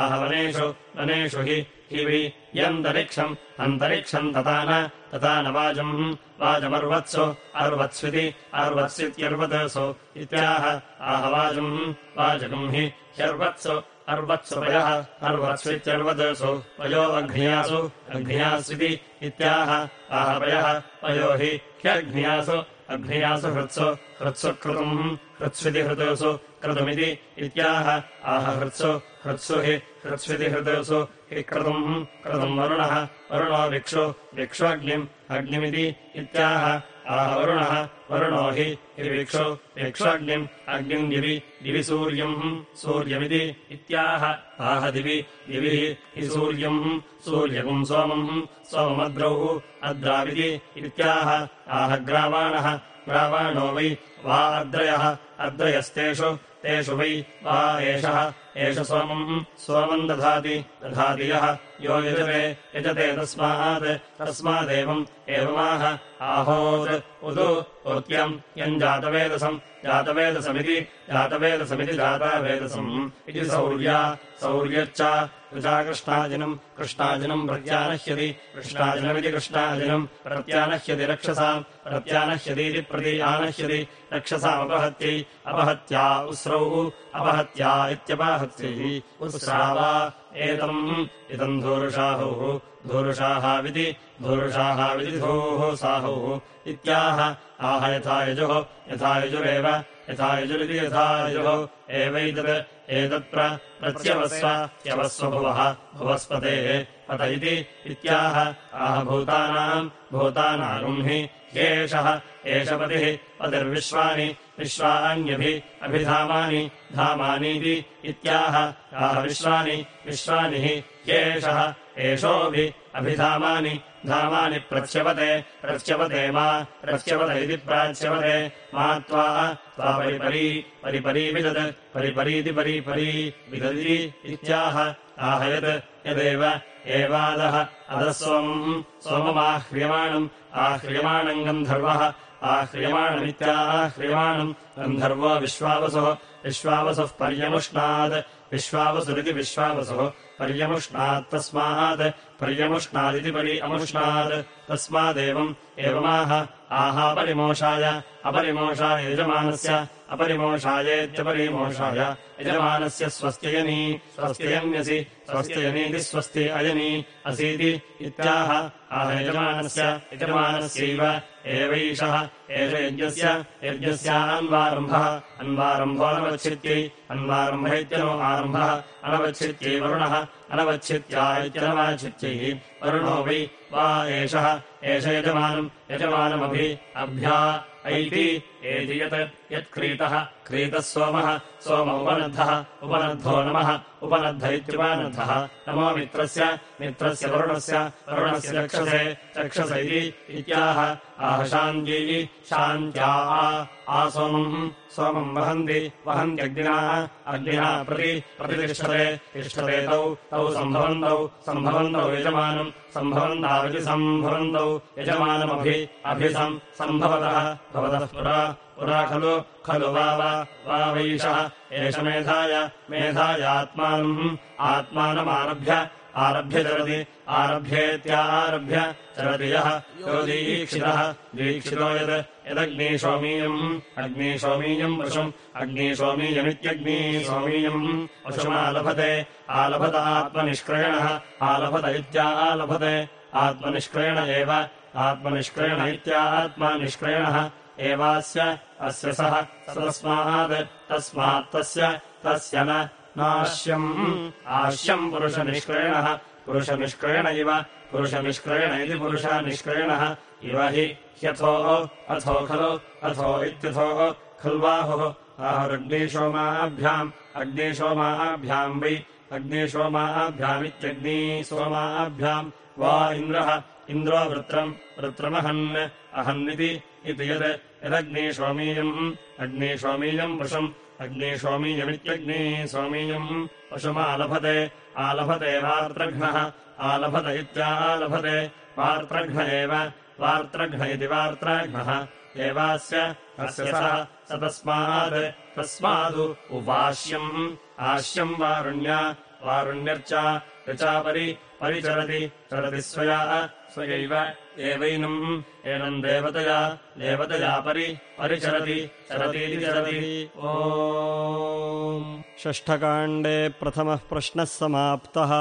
आहवनेषु वनेषु हि वि यन्तरिक्षम् अन्तरिक्षम् ततान तथा न वाजम् वाजमर्वत्सु अर्वत्स्विति अर्वत्स्वित्यर्वतसु इत्याह। आहवाजम् वाजकम् हि ह्यर्वत्सु अर्वत्सु पयः अर्वत्स्वित्यर्वतसु पयो अघ्न्यासु अघ्न्यास्विति इत्याह। आहपयः पयो हि ह्यघ्न्यासु अघ्न्यासु हृत्सु हृत्सु कृतुम् हृत्स्विति इत्याह। आह हृत्सु हृत्सु हि हृत्स्विति हृतसु हि क्रतुम् क्रतुम् वरुणः वरुणो विक्षु विक्ष्वग्निम् अग्निमिति इत्याह आह वरुणः वरुणो हि हिविक्षु विक्ष्वग्निम् अग्निम् दिवि दिवि सूर्यम् सूर्यमिति इत्याह। आह दिवि दिवि हि सूर्यम् सूर्यकुम् सोमम् सोममद्रौः अद्राविति इत्याह। आह ग्रावाणः ग्रावाणो वै वा अद्रयः अद्रयस्तेषु तेषु वै वा एषः। एष सोमम् सोमम् दधाति। दधाति यः। यो यजते। यजते तस्मात्। तस्मादेवम् एवमाह। आहोत्। उदु। ओत्यम्। यम् जातवेदसम् जातवेदसमिति जातवेदसमिति जातावेदसम् इति सौर्या सौर्यच्च ऋचा कृष्णाजिनम् कृष्णाजिनम् प्रत्यानह्यति कृष्णाजिनमिति कृष्णाजिनम् प्रत्यानह्यति रक्षसाम् प्रत्यानह्यतीति प्रति आनह्यति रक्षसामपहत्यै अपहत्या उस्रौः अपहत्या इत्यपाहत्यै उस्रावा एतम् इदम् धूरुषाहुः धूरुषाहाविति धूरुषाहाविति धूः साहुः इत्याह आह यथा यजुः यथा यजुरेव यथा यजुरिति यथा यजुः। एवैतत् एतत्र यवस्व भुवः भुवस्पतेः पत इति इत्याह। आह भूतानाम् भूतानागुम् हि ह्येषः एष पतिः पतिर्विश्वानि विश्वान्यभि अभिधामानि धामानीति इत्याह। आह विश्वानि विश्वानि हि ह्येषः एषोऽभि अभिधामानि धामानि प्रच्यवते प्रच्यवते मा प्रच्यवत इति प्राच्यवते मा त्वा परिपरी परिपरी विदत् परिपरीति परिपरी विदति इत्याह। आहयत् यदेव एवादः अधः सोमम् सोममाह्रियमाणम् आह्रियमाणम् गन्धर्वः आह्रियमाणमित्याह्रियमाणम् गन्धर्वो विश्वावसुः विश्वावसुः पर्यमुष्णात् विश्वावसुरिति विश्वावसुः पर्यमुष्णात् तस्मात् पर्यमुष्णादिति परि अमुष्णात् तस्मादेवम् एवमाह आहापरिमोषाय अपरिमोषाय यजमानस्य अपरिमोषायेत्यपरिमोषाय यजमानस्य स्वस्त्ययनी स्वस्त्ययन्यसि स्वस्त्ययनीति स्वस्ति अयनी असीति इत्याह। आह यजमानस्य यजमानस्यैव एवैषः एष यज्ञस्य यज्ञस्यान्वारम्भः अन्वारम्भोऽनवच्छित्यै अन्वारम्भ इत्यनो आरम्भः। अनवच्छित्यै वरुणः अनवच्छित्या इत्यनवाच्छित्यैः वरुणो वै। वा एषः एष यजमानम् यजमानमभि अभ्या ऐति एति यत् यत्क्रीतः क्रीतः सोमः सोम उपनद्धः उपनद्धो नमः उपनद्ध इत्युपनद्धः। नमो मित्रस्य मित्रस्य वरुणस्य वरुणस्य चक्षसे चक्षस इति इत्याह। आह शान्त्यै शान्त्या आसोमम् सोमम् वहन्ति वहन्त्यग्निना अग्निना प्रति प्रतिष्ठते तिष्ठते तौ तौ सम्भवन्तौ सम्भवन्तौ यजमानम् सम्भवन्ताविति सम्भवन्तौ यजमानमभि अभिसम् सम्भवतः भवतः पुरा पुरा खलु खलु वा वा वैषः एष मेधाय मेधायात्मानम् आत्मानमारभ्य आरभ्य चरति आरभ्येत्यारभ्य चरति यः। यो दीक्षितः। दीक्षितो यत् यदग्निसोमीयम् अग्निसोमीयम् वृषम् अग्निसोमीयमित्यग्निसोमीयम् वशुमालभते। आलभत आत्मनिष्क्रयणः। आलभत इत्यालभते। आत्मनिष्क्रयण एव। आत्मनिष्क्रयण इत्यात्मनिष्क्रयणः। एवास्य अस्य सः। तस्मात् तस्मात्तस्य तस्य न नाश्यम्। आश्यम् पुरुषनिष्क्रयणः। पुरुषनिष्क्रयण इव। पुरुषनिष्क्रयण इति पुरुषनिष्क्रयणः। इव हि ह्यथो अथो खलु। अथो इत्यथो खल्वाहुः। आहुरग्निशोमाभ्याम्। अग्निशोमाभ्याम् वै। अग्निशोमाभ्यामित्यग्निसोमाभ्याम् वा इन्द्रः। इन्द्रो वृत्रम्। वृत्रमहन्। अहन्निति इति। यत् यदग्निसोमीयम् अग्निसोमीयम् वृषम् अग्निसोमीयमित्यग्निसोमीयम् वशुमालभते आलभते वार्त्रघ्नः आलभत इत्यालभते वार्त्रघ्न एव वार्त्रघ्न इति वार्त्राघ्नः। एवास्य अस्य सः स तस्मात् तस्मादु उपास्यम् आस्यम् वारुण्या वारुण्यर्चा ऋचापरि परिचरति चरति स्वया स्वयैव एवैनम् एनम् देवतया देवतया परि परिचरति चरतीति चरति। ओ षष्ठकाण्डे प्रथमः प्रश्नः समाप्तः